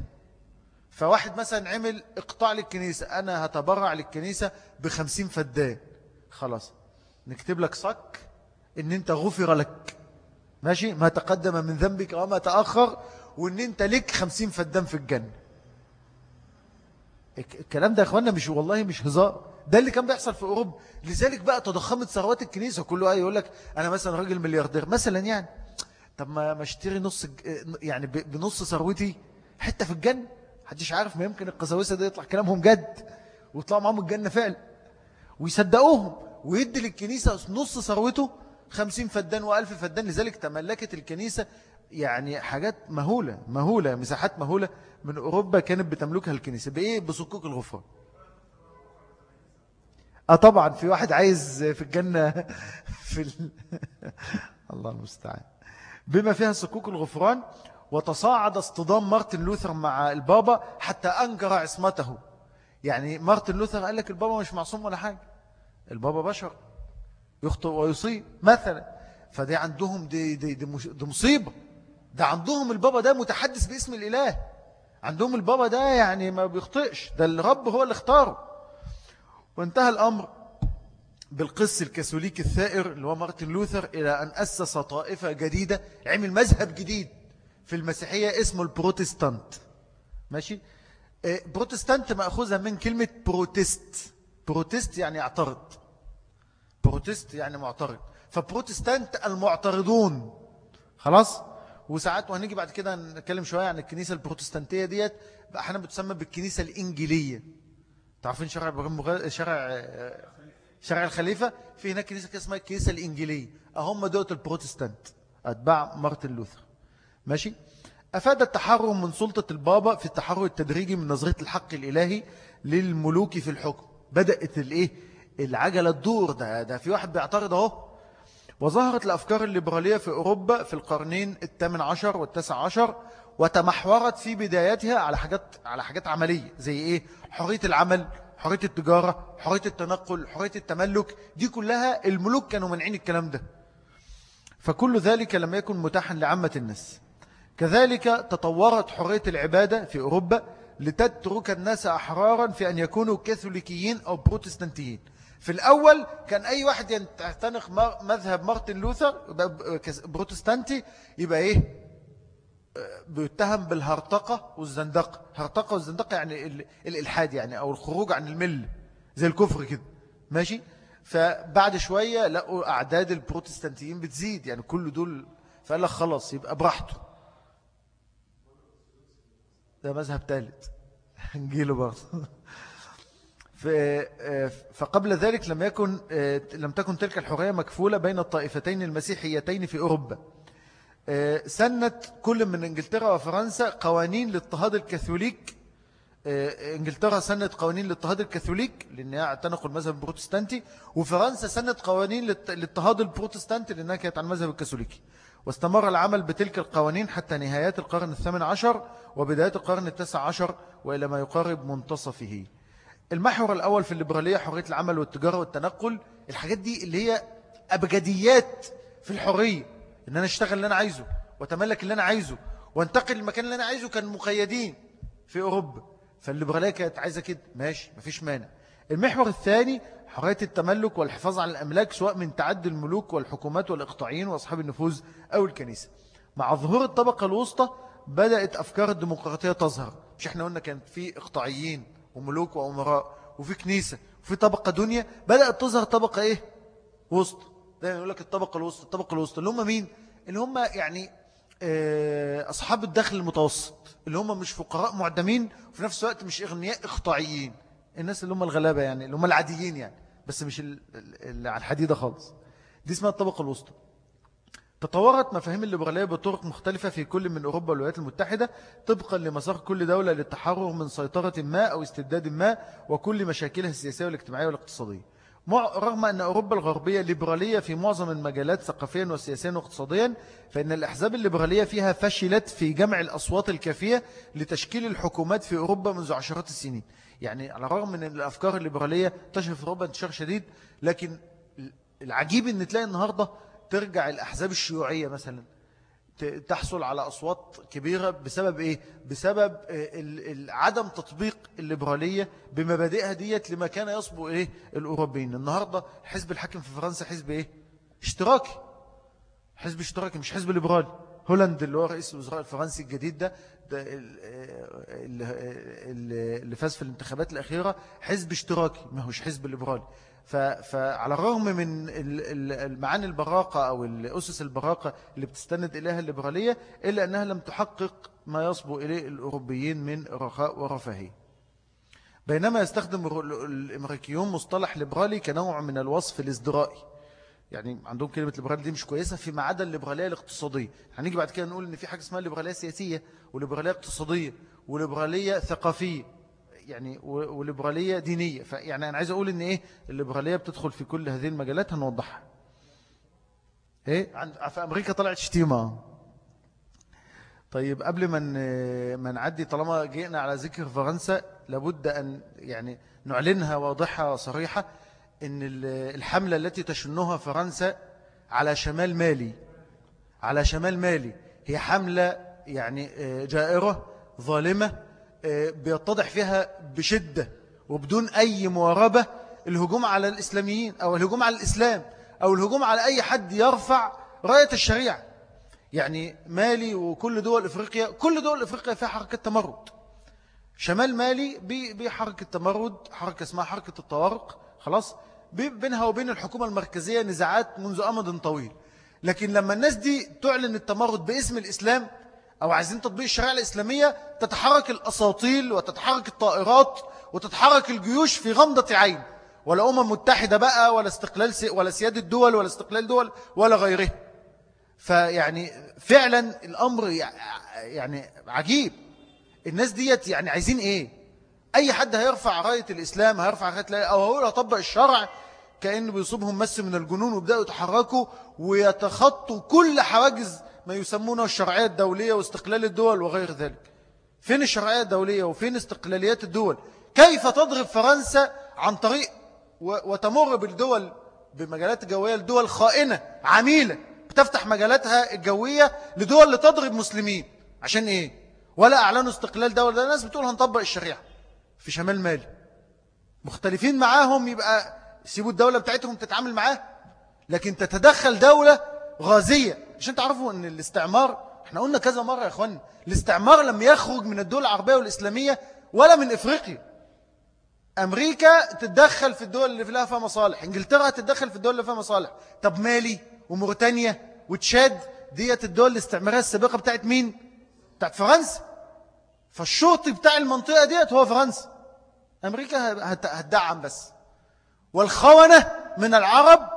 فواحد مثلا عمل إقطاع للكنيسة أنا هتبرع للكنيسة بخمسين فدان. خلاص نكتب لك صك إن أنت غفر لك. ماشي؟ ما تقدم من ذنبك وما تأخر. وإن أنت لك خمسين فدان في الجنة. الكلام ده يا إخوانا مش والله مش هزار. ده اللي كان بيحصل في أوروبا. لذلك بقى تضخمت ثروات الكنيسة. كله يقول لك أنا مثلا راجل ملياردير. مثلا يعني. طب ما اشتري نص يعني بنص ثروتي حتة في الجنة. محدش عارف ما يمكن القساوسة ده يطلع كلامهم جد. ويطلعوا معهم الجنة فعلا. ويصدقوهم. ويدي للكنيسة نص ثروته خمسين فدان وألف فدان. لذلك تملكت الكنيسة يعني حاجات مهولة مهولة مساحات مهولة من أوروبا كانت بتملكها الكنيسة. بإيه؟ بصكوك الغفران آه طبعا في واحد عايز في الجنة في ال... الله المستعان. بما فيها صكوك الغفران وتصاعد اصطدام مارتن لوثر مع البابا حتى أنكر عصمته. يعني مارتن لوثر قال لك البابا مش معصوم ولا حاجة. البابا بشر. يخطئ ويصيب مثلا. فدي عندهم دي, دي, دي, دي مصيبة. ده عندهم البابا ده متحدث باسم الإله. عندهم البابا ده يعني ما بيخطئش. ده الرب هو اللي اختاره. وانتهى الأمر بالقس الكاثوليكي الثائر اللي هو مارتن لوثر إلى أن أسس طائفة جديدة. عمل مذهب جديد في المسيحية اسمه البروتستانت. ماشي؟ إيه، بروتستانت مأخوذة من كلمة protest. protest يعني اعترض. protest يعني معترض. فبروتستانت المعترضون. خلاص؟ وساعات وهنيجي بعد كده نتكلم شوية عن الكنيسة البروتستانتية ديت. أحيانا بتسمى بالكنيسة الإنجيلية. عارفين شارع إبراهيم شارع شارع الخليفة؟ في هناك كنيسة اسمها الكنيسة الإنجيلية. أهم دوت البروتستانت أتباع مارتن لوثر. ماشي؟ أفاد التحرر من سلطة البابا في التحرر التدريجي من نظرية الحق الإلهي للملوك في الحكم. بدأت الإيه؟ العجلة الدور ده ده في واحد بيعترض أهو. وظهرت الأفكار الليبرالية في أوروبا في القرنين الثامن عشر والتاسع عشر وتمحورت في بداياتها على حاجات على حاجات عملية زي إيه؟ حرية العمل حرية التجارة حرية التنقل حرية التملك دي كلها الملوك كانوا منعين الكلام ده. فكل ذلك لم يكن متاحا لعامة الناس. كذلك تطورت حرية العبادة في أوروبا لتترك الناس أحرارا في أن يكونوا كاثوليكيين أو بروتستانتيين. في الأول كان أي واحد يعتنق مذهب مارتن لوثر بروتستانتي يبقى إيه؟ بيتهم بالهرطقة والزندقة. هرطقة والزندقة يعني الإلحاد يعني أو الخروج عن المل زي الكفر كده. ماشي؟ فبعد شوية لقوا أعداد البروتستانتيين بتزيد يعني كل دول فقال لك خلاص يبقى براحته. ده مذهب ثالث هنجيله برضه. فقبل ذلك لم يكن لم تكن تلك الحرية مكفولة بين الطائفتين المسيحيتين في أوروبا. سنت كل من إنجلترا وفرنسا قوانين لاضطهاد الكاثوليك إنجلترا سنت قوانين لاضطهاد الكاثوليك لأنها اعتنقوا المذهب البروتستانتي وفرنسا سنت قوانين لاضطهاد البروتستانتي لأنها كانت عن المذهب الكاثوليكي. واستمر العمل بتلك القوانين حتى نهايات القرن الثامن عشر وبداية القرن التاسع عشر وإلى ما يقارب منتصفه. المحور الأول في الليبرالية حرية العمل والتجارة والتنقل الحاجات دي اللي هي أبجديات في الحرية إن أنا أشتغل اللي أنا عايزه وأتملك اللي أنا عايزه وأنتقل المكان اللي أنا عايزه كان مقيدين في أوروبا. فالليبرالية كانت عايزة كده. ماشي مفيش مانع. المحور الثاني حرية التملك والحفاظ على الأملاك سواء من تعدي الملوك والحكومات والإقطاعيين وأصحاب النفوذ أو الكنيسة. مع ظهور الطبقة الوسطى بدأت أفكار الديمقراطية تظهر. مش إحنا قلنا كانت في إقطاعيين وملوك وأمراء وفي كنيسة وفي طبقة دنيا بدأت تظهر طبقة إيه؟ وسط. دايما يقول لك الطبقة الوسطى الطبقة الوسطى اللي هم مين؟ اللي هم يعني آه، أصحاب الدخل المتوسط اللي هم مش فقراء معدمين وفي نفس الوقت مش إغنياء إقطاعيين. الناس اللي هم الغلابة يعني اللي هم العاديين يعني بس مش اللي على الحديدة خالص. دي اسمها الطبقة الوسطى. تطورت مفاهيم الليبرالية بطرق مختلفة في كل من أوروبا والولايات المتحدة طبقا لمسار كل دولة للتحرر من سيطرة ما أو استبداد ما وكل مشاكلها السياسية والاجتماعية والاقتصادية. رغم أن أوروبا الغربية ليبرالية في معظم المجالات ثقافيا وسياسيا واقتصاديا فإن الأحزاب الليبرالية فيها فشلت في جمع الأصوات الكافية لتشكيل الحكومات في أوروبا منذ عشرات السنين. يعني على الرغم من الأفكار الليبرالية تشهر في أوروبا انتشار شديد لكن العجيب أن تلاقي النهاردة ترجع الأحزاب الشيوعية مثلا تحصل على أصوات كبيرة بسبب إيه؟ بسبب آه، عدم تطبيق الليبرالية بمبادئها ديت لما كان يصبو إيه الأوروبيين النهاردة حزب الحاكم في فرنسا حزب إيه؟ اشتراكي حزب اشتراكي مش حزب ليبرالي هولاند اللي هو رئيس الوزراء الفرنسي الجديد ده, ده اللي فاز في الانتخابات الأخيرة حزب اشتراكي ما هوش حزب ليبرالي. فعلى الرغم من المعاني البراقة أو الأسس البراقة اللي بتستند إليها الليبرالية إلا أنها لم تحقق ما يصبو إليه الأوروبيين من رخاء ورفاهية. بينما يستخدم الأمريكيون مصطلح ليبرالي كنوع من الوصف الازدرائي يعني عندهم كلمة ليبرالي دي مش كويسة فيما عدا الليبرالية الاقتصادية. هنيجي بعد كده نقول إن في حاجة اسمها الليبرالية سياسية وليبرالية اقتصادية وليبرالية ثقافية يعني وليبرالية دينية. فيعني أنا عايز أقول إن إيه؟ الليبرالية بتدخل في كل هذه المجالات هنوضحها. إيه؟ في أمريكا طلعت شتيمة. طيب قبل ما ما نعدي طالما جئنا على ذكر فرنسا لابد أن يعني نعلنها واضحة وصريحة إن الحملة التي تشنها فرنسا على شمال مالي على شمال مالي. هي حملة يعني آه، جائرة ظالمة بيتضح فيها بشدة وبدون أي مواربة الهجوم على الإسلاميين أو الهجوم على الإسلام أو الهجوم على أي حد يرفع راية الشريعة. يعني مالي وكل دول إفريقيا كل دول إفريقيا فيها حركة تمرد. شمال مالي بحركة تمرد حركة اسمها حركة الطوارق خلاص. بينها وبين الحكومة المركزية نزاعات منذ أمد طويل. لكن لما الناس دي تعلن التمرد باسم الإسلام أو عايزين تطبيق الشريعة الإسلامية تتحرك الأساطيل وتتحرك الطائرات وتتحرك الجيوش في غمضة عين. ولا أمم متحدة بقى ولا استقلال ولا سيادة دول ولا استقلال دول ولا غيره فيعني فعلا الأمر يعني عجيب. الناس ديت يعني عايزين إيه؟ أي حد هيرفع راية الإسلام هيرفع راية أو هقول هطبق الشرع كأن بيصيبهم مس من الجنون ويبدأوا يتحركوا ويتخطوا كل حواجز ما يسمونه الشرعية الدولية واستقلال الدول وغير ذلك. فين الشرعية الدولية وفين استقلاليات الدول؟ كيف تضرب فرنسا عن طريق وتمر بالدول بمجالات الجوية لدول خائنة عميلة بتفتح مجالاتها الجوية لدول لتضرب مسلمين. عشان إيه؟ ولا أعلنوا استقلال دولة. الناس بتقول هنطبق الشريعة في شمال مالي. مختلفين معاهم يبقى سيبوا الدولة بتاعتهم تتعامل معاه لكن تتدخل دولة غازية. عشان تعرفوا ان الاستعمار إحنا قلنا كذا مرة يا اخوان الاستعمار لم يخرج من الدول العربية والإسلامية ولا من إفريقيا. أمريكا تتدخل في الدول اللي فيها فيها مصالح إنجلترا تتدخل في الدول اللي فيها مصالح. طب مالي وموريتانيا وتشاد ديت الدول الاستعمارية السابقة بتاعت مين؟ بتاعت فرنسا. فالشرطي بتاع المنطقة ديت هو فرنسا. أمريكا هتدعم بس. والخونة من العرب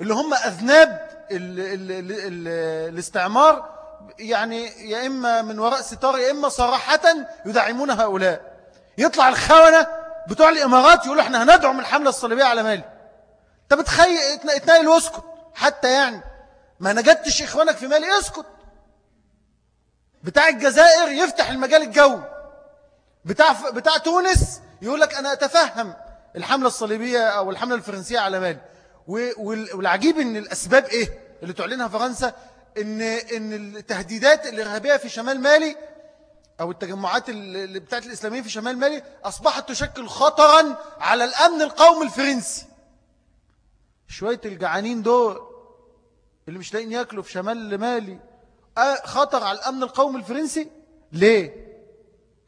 اللي هم أذناب ال ال ال ال الاستعمار يعني يا إما من وراء ستار يا إما صراحة يدعمون هؤلاء. يطلع الخونة بتوع الإمارات يقولوا إحنا هندعم الحملة الصليبية على مالي. أنت بتخيل اتنيل واسكت. حتى يعني ما نجدتش إخوانك في مالي اسكت. بتاع الجزائر يفتح المجال الجوي. بتاع, بتاع تونس يقول لك أنا أتفهم. الحملة الصليبية أو الحملة الفرنسية على مالي والعجيب إن الأسباب إيه؟ اللي تعلنها فرنسا إن, إن التهديدات الإرهابية في شمال مالي أو التجمعات اللي بتاعت الإسلاميين في شمال مالي أصبحت تشكل خطرا على الأمن القومي الفرنسي. شوية الجعانين دول اللي مش لاقين ياكلوا في شمال مالي آه، خطر على الأمن القومي الفرنسي؟ ليه؟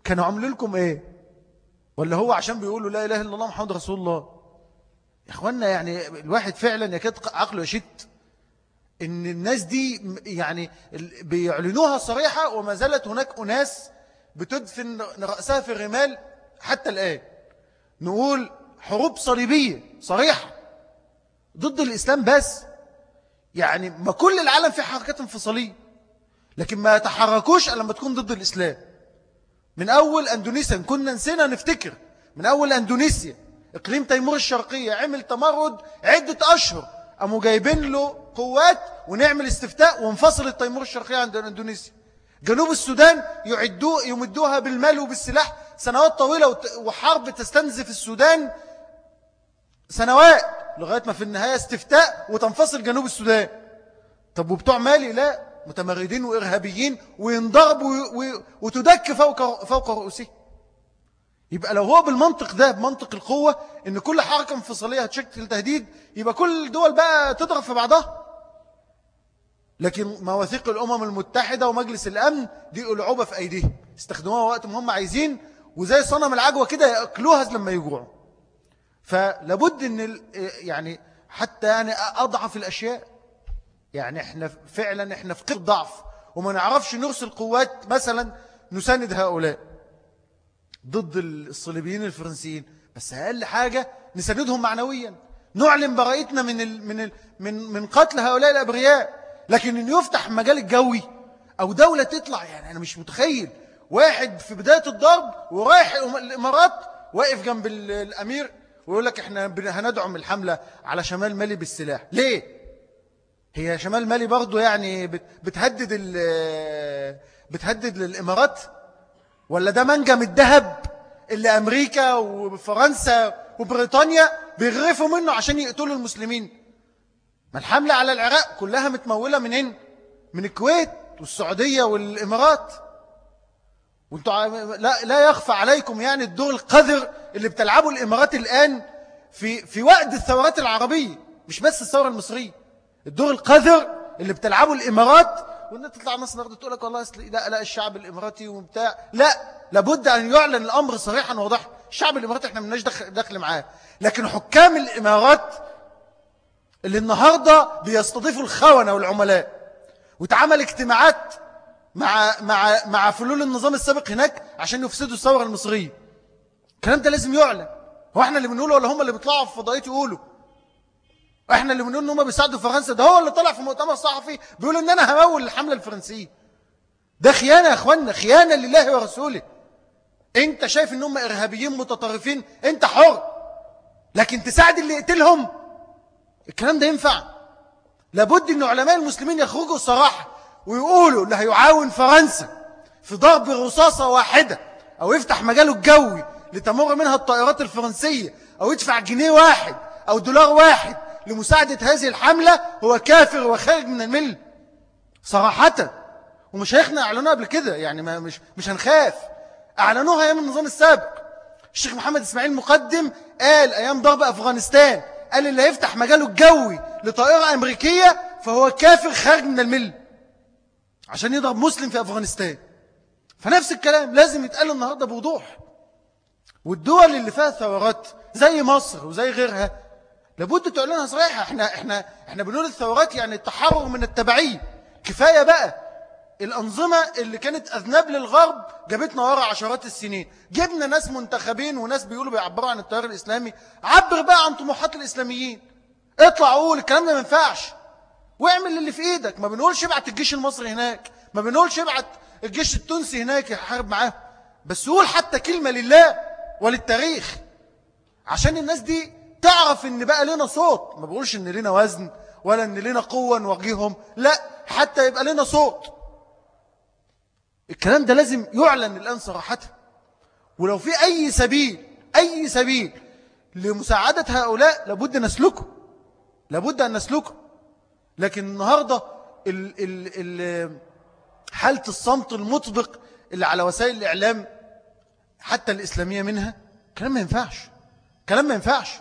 كانوا عملوا لكم إيه؟ ولا هو عشان بيقولوا لا إله إلا الله محمد رسول الله؟ يا أخوانا يعني الواحد فعلا يكاد عقله يشت إن الناس دي يعني بيعلنوها صريحة وما زالت هناك أناس بتدفن رأسها في الرمال حتى الآن. نقول حروب صليبية صريحة ضد الإسلام بس. يعني ما كل العالم في حركات انفصالية لكن ما يتحركوش لما تكون ضد الإسلام. من أول أندونيسيا كنا نسينا نفتكر. من أول أندونيسيا. إقليم تيمور الشرقية عمل تمرد عدة أشهر. أمو جايبين له قوات ونعمل استفتاء وانفصل التيمور الشرقية عند أندونيسيا. جنوب السودان يعدوه يمدوها بالمال وبالسلاح سنوات طويلة وحرب تستنزف السودان سنوات لغاية ما في النهاية استفتاء وتنفصل جنوب السودان. طب وبتوع مالي؟ لا. متمردين وإرهابيين وينضربوا وتدك فوق, فوق رؤوسهم يبقى لو هو بالمنطق ده بمنطق القوة إن كل حركة انفصالية هتشكل تهديد يبقى كل دول بقى تضرب في بعضها. لكن مواثيق الأمم المتحدة ومجلس الأمن دي ألعوبة في أيديهم. استخدموها وقت ما هم عايزين وزي صنم العجوة كده يأكلوها لما يجوعوا. فلابد إن يعني حتى يعني أضعف الأشياء يعني إحنا فعلا إحنا في قرب ضعف وما نعرفش نرسل قوات مثلا نساند هؤلاء ضد الصليبيين الفرنسيين. بس أقل حاجة نساندهم معنويا. نعلن براءتنا من ال من ال من من قتل هؤلاء الأبرياء. لكن إن يفتح مجال الجوي أو دولة تطلع يعني أنا مش متخيل. واحد في بداية الضرب ورايح الإمارات واقف جنب الأمير ويقول لك إحنا هندعم الحملة على شمال مالي بالسلاح. ليه؟ هي شمال مالي برضو يعني بتهدد بتهدد للإمارات؟ ولا ده منجم الذهب اللي أمريكا وفرنسا وبريطانيا بيغرفوا منه عشان يقتلوا المسلمين؟ ما الحملة على العراق كلها متمولة منين؟ من الكويت والسعودية والإمارات. وانتوا لا, لا يخفى عليكم يعني الدور القذر اللي بتلعبه الإمارات الآن في, في وقت الثورات العربية مش بس الثورة المصرية. الدور القذر اللي بتلعبه الإمارات وإن تطلع ناس نقدر تقول لك والله لا لا الشعب الإماراتي وبتاع. لا لابد أن يعلن الأمر صريحا وضح الشعب الإماراتي إحنا مناش دخل, دخل معاه. لكن حكام الإمارات اللي النهاردة بيستضيفوا الخونة والعملاء وتعمل اجتماعات مع, مع, مع فلول النظام السابق هناك عشان يفسدوا الثورة المصرية. الكلام ده لازم يعلن. هو إحنا اللي بنقوله ولا هم اللي بيطلعوا في فضائيات يقولوا؟ إحنا اللي بنقول إن هم بيساعدوا فرنسا. ده هو اللي طلع في مؤتمر صحفي بيقول إن أنا همول الحملة الفرنسية. ده خيانة يا إخوانا خيانة لله ورسوله. أنت شايف إن هم إرهابيين متطرفين؟ أنت حر. لكن تساعد اللي يقتلهم. الكلام ده ينفع؟ لابد إن علماء المسلمين يخرجوا الصراحة ويقولوا اللي هيعاون فرنسا في ضرب رصاصة واحدة أو يفتح مجاله الجوي لتمر منها الطائرات الفرنسية أو يدفع جنيه واحد أو دولار واحد. لمساعدة هذه الحملة هو كافر وخارج من المل صراحة. ومش هيخنا أعلنوها قبل كده يعني ما مش, مش هنخاف. أعلنوها أيام النظام السابق. الشيخ محمد إسماعيل مقدم قال أيام ضرب أفغانستان قال اللي هيفتح مجاله الجوي لطائرة أمريكية فهو كافر خارج من المل عشان يضرب مسلم في أفغانستان. فنفس الكلام لازم يتقال النهاردة بوضوح. والدول اللي فيها ثورات زي مصر وزي غيرها لابد تعلنها صريحة إحنا, إحنا, إحنا بنقول الثورات يعني التحرر من التبعية. كفاية بقى الأنظمة اللي كانت أذنب للغرب جابتنا ورا عشرات السنين. جبنا ناس منتخبين وناس بيقولوا بيعبروا عن التيار الإسلامي. عبر بقى عن طموحات الإسلاميين. اطلع قول الكلام ده ما ينفعش. واعمل اللي في إيدك. ما بنقولش ابعت الجيش المصري هناك. ما بنقولش ابعت الجيش التونسي هناك يحارب معاه بس قول حتى كلمة لله وللتاريخ. عشان الناس دي تعرف إن بقى لنا صوت. ما بقولش إن لنا وزن ولا إن لنا قوة نواجههم. لا حتى يبقى لنا صوت. الكلام ده لازم يعلن الآن صراحة. ولو في أي سبيل أي سبيل لمساعدة هؤلاء لابد نسلكه. لابد أن نسلكه. لكن النهاردة ال ال ال حالة الصمت المطبق اللي على وسائل الإعلام حتى الإسلامية منها كلام ما ينفعش. كلام ما ينفعش.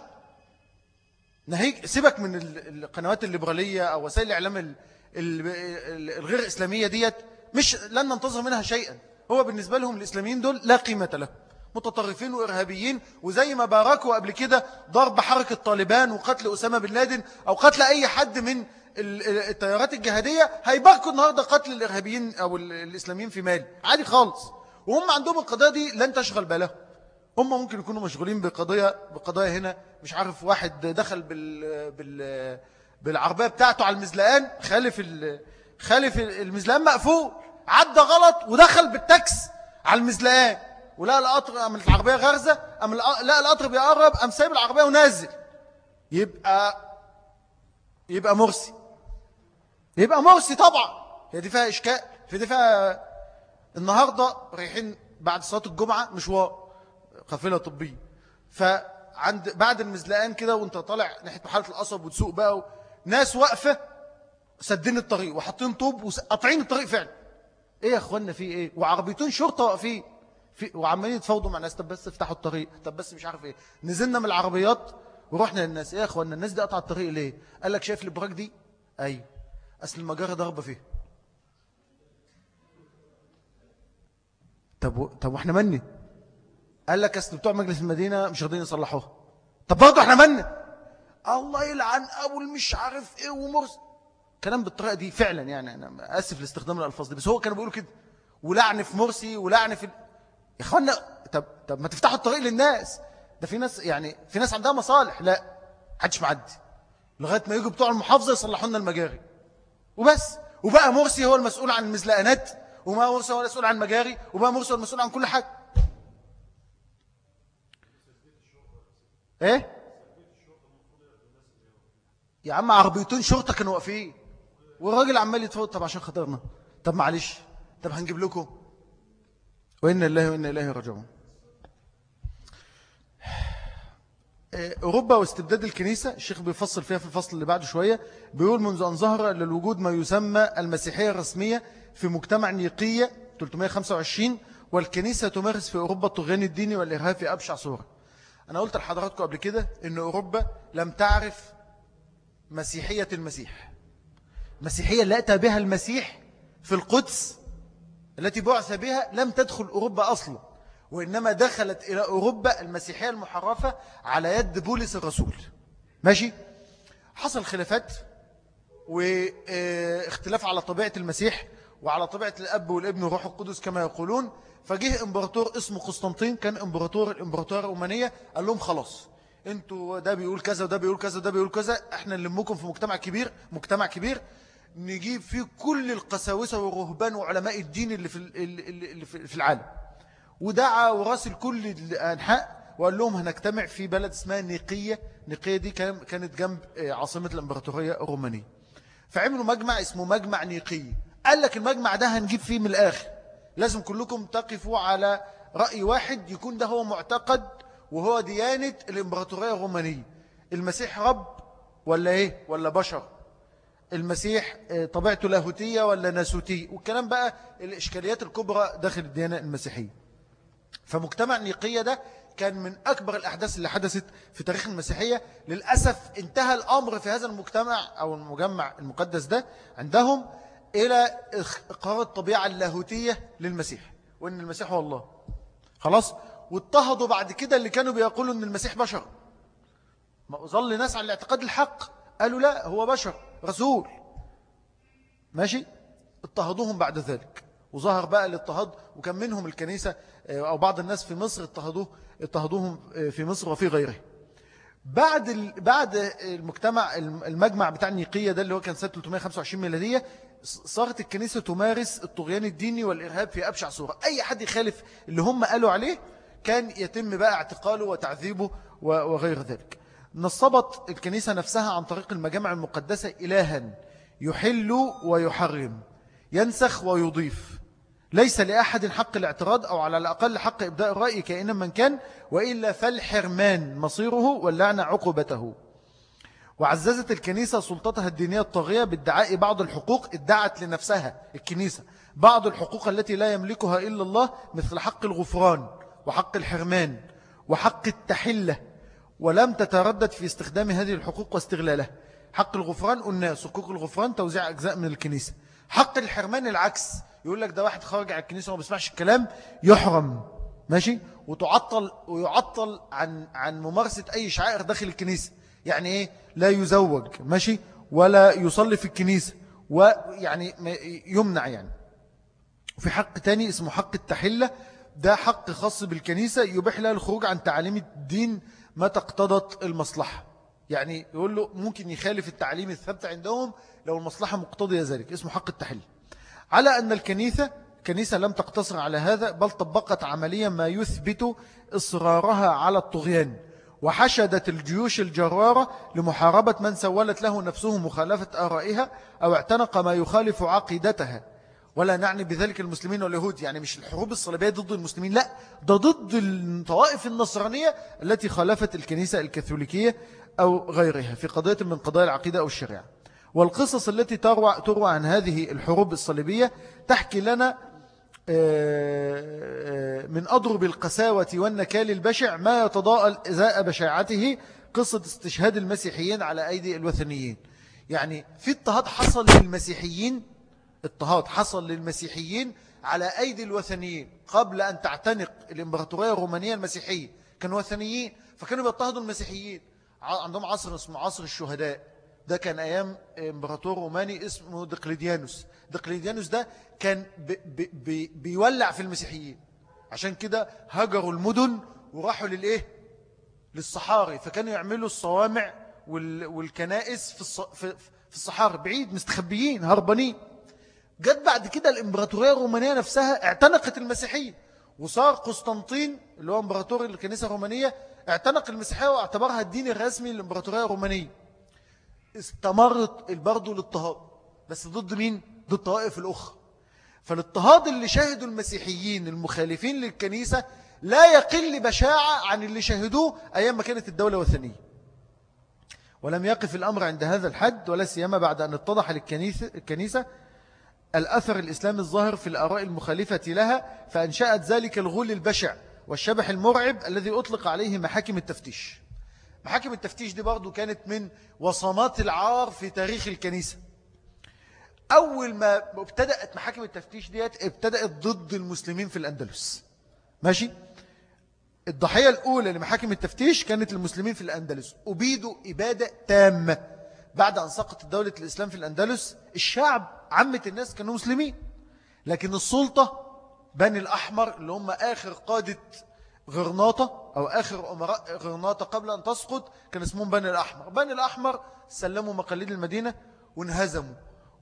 نهيك سيبك من القنوات الليبرالية أو وسائل الإعلام الغير إسلامية ديت مش لن ننتظر منها شيئا. هو بالنسبة لهم الإسلاميين دول لا قيمة له متطرفين وإرهابيين وزي ما باركوا قبل كده ضرب حركة طالبان وقتل أسامة بن لادن أو قتل أي حد من التيارات الجهادية هيباركوا النهاردة قتل الإرهابيين أو الإسلاميين في مالي. عادي خالص. وهم عندهم القضايا دي لن تشغل بالهم. هم ممكن يكونوا مشغولين بقضايا بقضايا هنا مش عارف واحد دخل بال بال بالعربية بتاعته على المزلقان خالف خالف المزلقان مقفول عدى غلط ودخل بالتاكس على المزلقان. ولقى القطر من العربية غرزة أم لقى القطر بيقرب أم سايب العربية ونازل. يبقى يبقى مرسي. يبقى مرسي طبعا. هي دي فيها إشكال. في دي فيها النهاردة رايحين بعد صلاة الجمعة مشوار قافلة طبية. فعند بعد المزلقان كده وانت طالع ناحية محلة القصب وتسوق بقى ناس واقفة سدين الطريق وحاطين طوب وقاطعين الطريق فعلا. إيه يا إخوانا في إيه؟ وعربيتين شرطة واقفين. في وعمالين يتفاوضوا مع الناس طب بس افتحوا الطريق طب بس مش عارف إيه. نزلنا من العربيات ورحنا للناس. إيه يا إخوانا؟ الناس دي قطع الطريق ليه؟ قال لك شايف الإبراج دي؟ أيوه أصل المجارة ضربة فيه طب طب وإحنا مني؟ قال لك اصل بتوع مجلس المدينة مش راضيين يصلحوها. طب برضه إحنا مني الله يلعن أبو المش عارف إيه ومرس. كلام بالطريقة دي فعلا يعني أنا آسف لاستخدام الألفاظ دي بس هو كانوا بيقولوا كده. ولعن في مرسي ولعن في يا إخوانا طب, طب ما تفتحوا الطريق للناس. ده في ناس يعني في ناس عندها مصالح. لا حدش معدي. لغاية ما يجوا بتوع المحافظة يصلحوا لنا المجاري. وبس. وبقى مرسي هو المسؤول عن المزلقانات وما مرسي هو المسؤول عن المجاري وبقى مرسي هو المسؤول عن كل حاجة. إيه؟ يا عم عربيتين شرطة كانوا واقفين. والراجل عمال يتفوت. طب عشان خاطرنا. طب معلش. طب هنجيب لكم. وإن الله وإن إليه راجعون. آه، أوروبا واستبداد الكنيسة. الشيخ بيفصل فيها في الفصل اللي بعده شوية. بيقول منذ أن ظهر للوجود ما يسمى المسيحية الرسمية في مجتمع نيقية 325 والكنيسة تمارس في أوروبا الطغيان الديني والإرهاب في أبشع صورة. أنا قلت لحضراتكم قبل كده أن أوروبا لم تعرف مسيحية المسيح. المسيحية اللي أتى بها المسيح في القدس التي بعث بها لم تدخل أوروبا أصلا وإنما دخلت إلى أوروبا المسيحية المحرفة على يد بولس الرسول. ماشي؟ حصل خلافات واختلاف على طبيعة المسيح. وعلى طبيعة الأب والابن والروح القدس كما يقولون فجه إمبراطور اسمه قسطنطين كان إمبراطور الامبراطورية الرومانية قال لهم خلاص أنتوا ده بيقول كذا وده بيقول كذا وده بيقول كذا إحنا نلمكم في مجتمع كبير مجتمع كبير نجيب فيه كل القساوسة والرهبان وعلماء الدين اللي في اللي في العالم. ودعا وراسل كل الأنحاء وقال لهم هنجتمع في بلد اسمها نيقية نيقية دي كانت جنب عاصمة الإمبراطورية الرومانية. فعملوا مجمع اسمه مجمع نيقية. قال لك المجمع ده هنجيب فيه من الآخر. لازم كلكم تقفوا على رأي واحد يكون ده هو معتقد وهو ديانة الإمبراطورية الرومانية. المسيح رب ولا إيه؟ ولا بشر؟ المسيح آه، طبيعته لاهوتية ولا ناسوتية؟ والكلام بقى الإشكاليات الكبرى داخل الديانة المسيحية. فمجتمع نيقية ده كان من أكبر الأحداث اللي حدثت في تاريخ المسيحية. للأسف انتهى الأمر في هذا المجتمع أو المجمع المقدس ده عندهم. إلى إقرار الطبيعة اللاهوتية للمسيح وإن المسيح هو الله. خلاص؟ واضطهدوا بعد كده اللي كانوا بيقولوا أن المسيح بشر. ما ظل ناس على الاعتقاد الحق قالوا لا هو بشر رسول. ماشي؟ اضطهدوهم بعد ذلك. وظهر بقى الاضطهاد وكان منهم الكنيسة آه، أو بعض الناس في مصر اضطهدوه اضطهدوهم آه، في مصر وفي غيره. بعد بعد المجتمع المجمع بتاع النيقية ده اللي هو كان سنة 325 ميلادية صارت الكنيسة تمارس الطغيان الديني والإرهاب في أبشع صورة. أي حد يخالف اللي هم قالوا عليه كان يتم بقى اعتقاله وتعذيبه وغير ذلك. نصبت الكنيسة نفسها عن طريق المجامع المقدسة إلها يحل ويحرم ينسخ ويضيف. ليس لأحد حق الاعتراض أو على الأقل حق إبداء الرأي كائنا من كان وإلا فالحرمان مصيره واللعنة عقوبته. وعززت الكنيسة سلطتها الدينية الطاغية بادعاء بعض الحقوق ادعت لنفسها الكنيسة. بعض الحقوق التي لا يملكها إلا الله مثل حق الغفران وحق الحرمان وحق التحلة ولم تتردد في استخدام هذه الحقوق واستغلالها حق الغفران قلنا حقوق الغفران توزيع أجزاء من الكنيسة. حق الحرمان العكس يقول لك ده واحد خارج على الكنيسة وما بيسمعش الكلام يحرم. ماشي؟ وتعطل ويعطل عن عن ممارسة أي شعائر داخل الكنيسة. يعني إيه؟ لا يزوج ماشي؟ ولا يصلي في الكنيسة ويعني يمنع يعني. وفي حق تاني اسمه حق التحلة ده حق خاص بالكنيسة يبيح لها الخروج عن تعاليم الدين ما تقتضت المصلحة. يعني يقول له ممكن يخالف التعليم الثابت عندهم لو المصلحة مقتضية ذلك اسمه حق التحلة. على أن الكنيسة كنيسة لم تقتصر على هذا بل طبقت عمليا ما يثبت إصرارها على الطغيان. وحشدت الجيوش الجرارة لمحاربة من سولت له نفسه مخالفة آرائها أو اعتنق ما يخالف عقيدتها. ولا نعني بذلك المسلمين واليهود يعني مش الحروب الصليبية ضد المسلمين لا ده ضد الطوائف النصرانية التي خالفت الكنيسة الكاثوليكية أو غيرها في قضية من قضايا العقيدة أو الشريعة. والقصص التي تروى, تروى عن هذه الحروب الصليبية تحكي لنا من أضرب القساوة والنكال البشع ما يتضاءل إزاء بشاعته قصة استشهاد المسيحيين على أيدي الوثنيين. يعني في اضطهاد حصل للمسيحيين اضطهاد حصل للمسيحيين على أيدي الوثنيين قبل أن تعتنق الإمبراطورية الرومانية المسيحية. كانوا وثنيين فكانوا بيضطهدوا المسيحيين. عندهم عصر اسمه عصر الشهداء. ده كان أيام إمبراطور روماني اسمه دقليديانوس. دقليديانوس ده كان بي بي بيولع في المسيحيين. عشان كده هجروا المدن وراحوا للإيه؟ للصحاري. فكانوا يعملوا الصوامع والكنائس في في الصحاري. بعيد مستخبيين هربانين. جت بعد كده الإمبراطورية الرومانية نفسها اعتنقت المسيحية وصار قسطنطين اللي هو إمبراطور الكنيسة الرومانية اعتنق المسيحية وأعتبرها الدين الرسمي للإمبراطورية الرومانية. استمرت برضه الاضطهاد بس ضد مين؟ ضد الطوائف الأخرى. فالاضطهاد اللي شاهدوا المسيحيين المخالفين للكنيسة لا يقل بشاعة عن اللي شاهدوه أيام ما كانت الدولة وثنية ولم يقف الأمر عند هذا الحد ولا سيما بعد أن اتضح للكنيسة الأثر الإسلامي الظاهر في الآراء المخالفة لها فأنشأت ذلك الغول البشع والشبح المرعب الذي أطلق عليه محاكم التفتيش. محاكم التفتيش دي برضو كانت من وصمات العار في تاريخ الكنيسة. أول ما ابتدأت محاكم التفتيش ديت ابتدأت ضد المسلمين في الأندلس. ماشي؟ الضحية الأولى لمحاكم التفتيش كانت المسلمين في الأندلس. أبيدوا إبادة تامة بعد أن سقطت دولة الإسلام في الأندلس. الشعب عامة الناس كانوا مسلمين. لكن السلطة بني الأحمر اللي هم آخر قادة غرناطة أو آخر أمراء غرناطة قبل أن تسقط كان اسمهم بني الأحمر. بني الأحمر سلموا مقاليد المدينة وانهزموا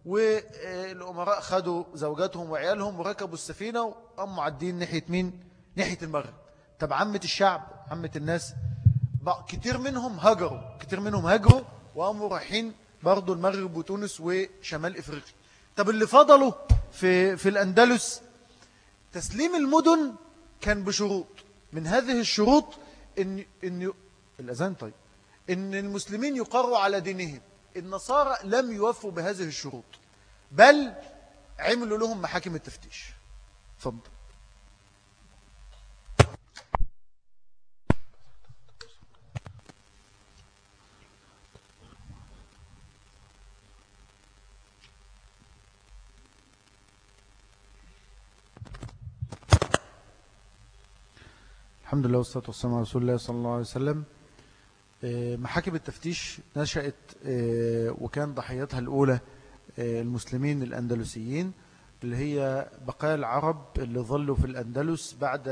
والأمراء خدوا زوجاتهم وعيالهم وركبوا السفينة وقاموا معدين ناحية مين؟ ناحية المغرب. طب عامة الشعب عامة الناس كتير منهم هجروا كتير منهم هجروا وقاموا رايحين برضو المغرب وتونس وشمال إفريقيا. طب اللي فضلوا في, في الأندلس تسليم المدن كان بشروط. من هذه الشروط إن, إن الأذان طيب. إن المسلمين يقروا على دينهم. النصارى لم يوفوا بهذه الشروط. بل عملوا لهم محاكم التفتيش. فضل الحمد لله والصلاة والسلام على رسول الله صلى الله عليه وسلم. آه، محاكم التفتيش نشأت آه، وكان ضحيتها الأولى آه، المسلمين الأندلسيين اللي هي بقايا العرب اللي ظلوا في الأندلس بعد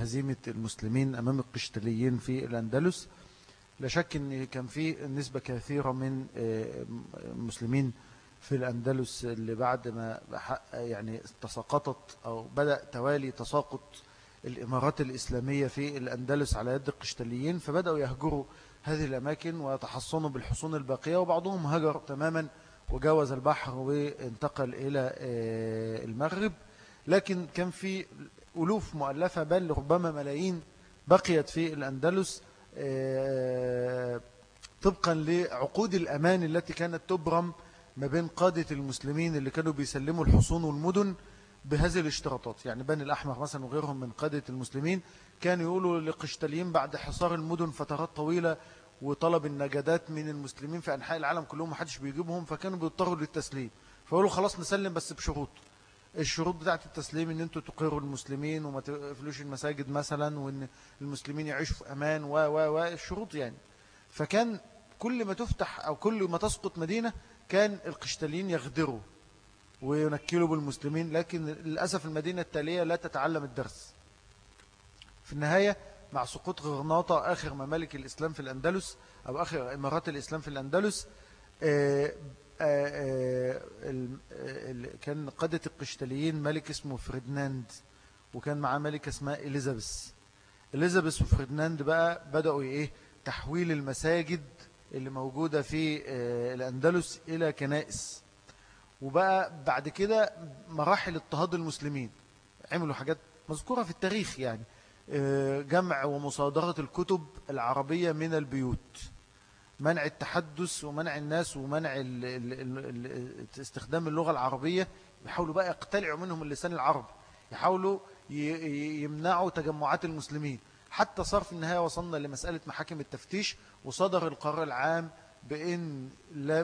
هزيمة المسلمين أمام القشتليين في الأندلس. لا شك أن كان في نسبة كثيرة من المسلمين في الأندلس اللي بعد ما يعني تساقطت أو بدأ توالي تساقط الإمارات الإسلامية في الأندلس على يد القشتليين فبدأوا يهجروا هذه الأماكن ويتحصنوا بالحصون الباقية وبعضهم هجر تماما وجاوز البحر وانتقل إلى آه، المغرب. لكن كان في ألوف مؤلفة بل ربما ملايين بقيت في الأندلس آه، طبقا لعقود الأمان التي كانت تبرم ما بين قادة المسلمين اللي كانوا بيسلموا الحصون والمدن بهذه الاشتراطات يعني بني الأحمر مثلا وغيرهم من قادة المسلمين كانوا يقولوا لقشتاليين بعد حصار المدن فترات طويلة وطلب النجدات من المسلمين في أنحاء العالم كلهم ما حدش بيجيبهم فكانوا بيضطروا للتسليم. فقالوا خلاص نسلم بس بشروط. الشروط بتاعت التسليم إن أنتوا تقروا المسلمين وما تقفلوش المساجد مثلا وإن المسلمين يعيشوا في أمان و و و الشروط يعني. فكان كل ما تفتح أو كل ما تسقط مدينة كان القشتاليين يغدروا. وينكلوا بالمسلمين لكن للأسف المدينة التالية لا تتعلم الدرس. في النهاية مع سقوط غرناطة آخر ممالك الإسلام في الأندلس أو آخر إمارات الإسلام في الأندلس آه، آه، آه، كان قادة القشتاليين ملك اسمه فرديناند وكان معاه ملكة اسمها إليزابيث. إليزابيث وفرديناند بقى بدأوا إيه؟ تحويل المساجد اللي موجودة في الأندلس إلى كنائس. وبقى بعد كده مراحل اضطهاد المسلمين. عملوا حاجات مذكورة في التاريخ يعني. آه، جمع ومصادرة الكتب العربية من البيوت. منع التحدث ومنع الناس ومنع ال ال ال ال استخدام اللغة العربية. يحاولوا بقى يقتلعوا منهم اللسان العربي. يحاولوا يمنعوا تجمعات المسلمين. حتى صار في النهاية وصلنا لمسألة محاكم التفتيش. وصدر القرار العام بأن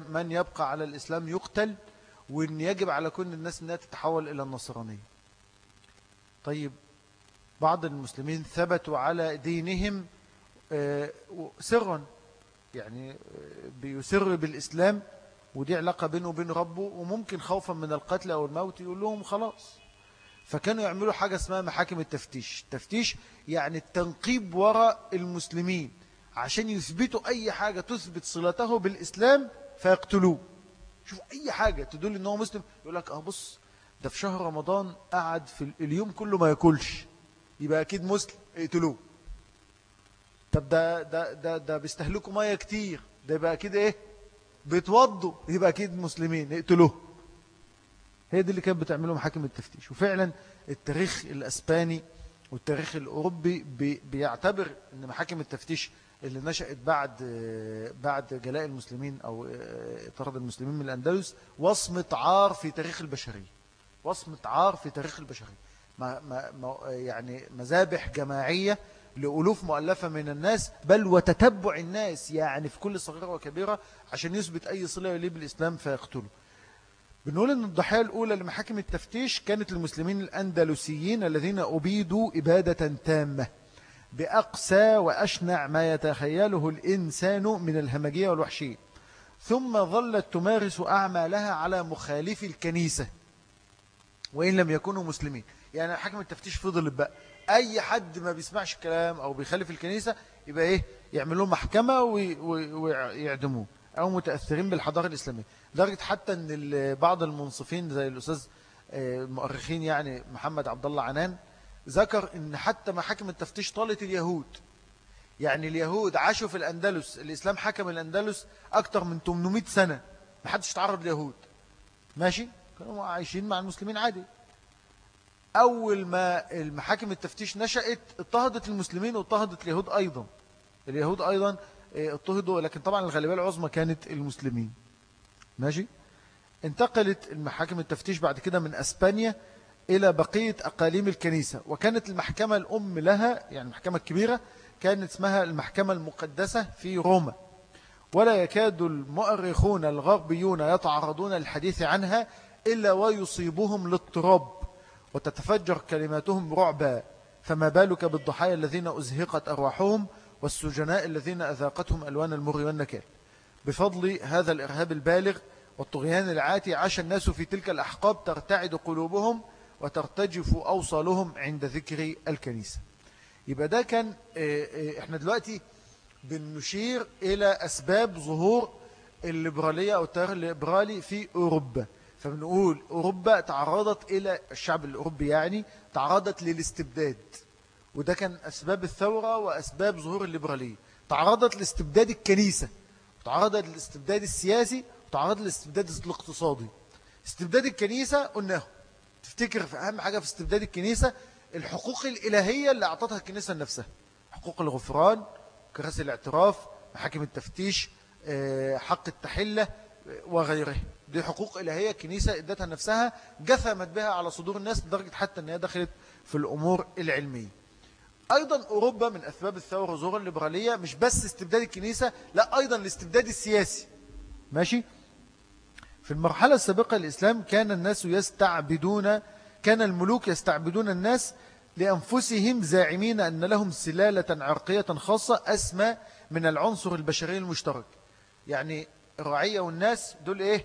من يبقى على الإسلام يقتل. وأن يجب على كل الناس أنها تتحول إلى النصرانية. طيب بعض المسلمين ثبتوا على دينهم آه، سرا يعني آه، بيسر بالإسلام ودي علاقة بينه وبين ربه وممكن خوفا من القتل أو الموت يقول لهم خلاص. فكانوا يعملوا حاجة اسمها محاكم التفتيش. التفتيش يعني التنقيب وراء المسلمين. عشان يثبتوا أي حاجة تثبت صلته بالإسلام فيقتلوه. شوف أي حاجة تدل أنه مسلم يقول لك أه بص ده في شهر رمضان قعد في اليوم كله ما ياكلش. يبقى أكيد مسلم اقتلوه. طب ده ده ده ده بيستهلكوا مية كتير. ده يبقى أكيد إيه؟ بيتوضوا يبقى أكيد مسلمين اقتلوه. هي دي اللي كانت بتعمله محاكم التفتيش. وفعلا التاريخ الأسباني والتاريخ الأوروبي بيعتبر أن محاكم التفتيش اللي نشأت بعد بعد جلاء المسلمين أو طرد المسلمين من الأندلس وصمة عار في تاريخ البشرية. وصمة عار في تاريخ البشرية. ما ما يعني مذابح جماعية لألوف مؤلفة من الناس بل وتتبع الناس يعني في كل صغيرة وكبيرة عشان يثبت أي صلة يليه بالإسلام فيقتله. بنقول أن الضحية الأولى لمحاكم التفتيش كانت المسلمين الأندلسيين الذين أبيدوا إبادة تامة. بأقسى وأشنع ما يتخيله الإنسان من الهمجية والوحشية. ثم ظلت تمارس أعمالها على مخالف الكنيسة وإن لم يكونوا مسلمين. يعني حكم التفتيش فضل بقى. أي حد ما بيسمعش الكلام أو بيخالف الكنيسة يبقى إيه؟ يعملوا محكمة ويعدموه. أو متأثرين بالحضارة الإسلامية. لدرجة حتى أن بعض المنصفين زي الأستاذ آه، المؤرخين يعني محمد عبد الله عنان ذكر أن حتى محاكم التفتيش طالت اليهود. يعني اليهود عاشوا في الأندلس الإسلام حكم الأندلس أكثر من 800 سنة ما حدش تعرض اليهود ماشي؟ كانوا عايشين مع المسلمين عادي. أول ما المحاكم التفتيش نشأت اضطهدت المسلمين واضطهدت اليهود أيضا. اليهود أيضا آه، اضطهدوا لكن طبعا الغالبية العظمى كانت المسلمين. ماشي؟ انتقلت المحاكم التفتيش بعد كده من أسبانيا إلى بقية أقاليم الكنيسة. وكانت المحكمة الأم لها يعني المحكمة الكبيرة كانت اسمها المحكمة المقدسة في روما. ولا يكاد المؤرخون الغربيون يتعرضون للحديث عنها إلا ويصيبهم الاضطراب وتتفجر كلماتهم رعبا. فما بالك بالضحايا الذين أزهقت أرواحهم والسجناء الذين أذاقتهم ألوان المر والنكال؟ بفضل هذا الإرهاب البالغ والطغيان العاتي عاش الناس في تلك الأحقاب ترتعد قلوبهم وترتجف أوصالهم عند ذكر الكنيسة. يبقى ده كان آه، آه، إحنا دلوقتي بنشير إلى أسباب ظهور الليبرالية أو التيار الليبرالي في أوروبا. فبنقول أوروبا تعرضت إلى الشعب الأوروبي يعني تعرضت للاستبداد. وده كان أسباب الثورة وأسباب ظهور الليبرالية. تعرضت لاستبداد الكنيسة تعرضت للاستبداد السياسي وتعرضت للاستبداد الاقتصادي. استبداد الكنيسة قلناه. تفتكر في أهم حاجة في استبداد الكنيسة الحقوق الإلهية اللي أعطتها الكنيسة لنفسها. حقوق الغفران كراسي الاعتراف محاكم التفتيش آه، حق التحلة وغيره دي حقوق إلهية الكنيسة إدتها نفسها جثمت بها على صدور الناس لدرجة حتى أنها دخلت في الأمور العلمية. أيضا أوروبا من أسباب الثورة ظهور الليبرالية مش بس استبداد الكنيسة لا أيضا الاستبداد السياسي. ماشي؟ في المرحلة السابقة الإسلام كان الناس يستعبدون كان الملوك يستعبدون الناس لأنفسهم زاعمين أن لهم سلالة عرقية خاصة أسمى من العنصر البشري المشترك. يعني الرعية والناس دول إيه؟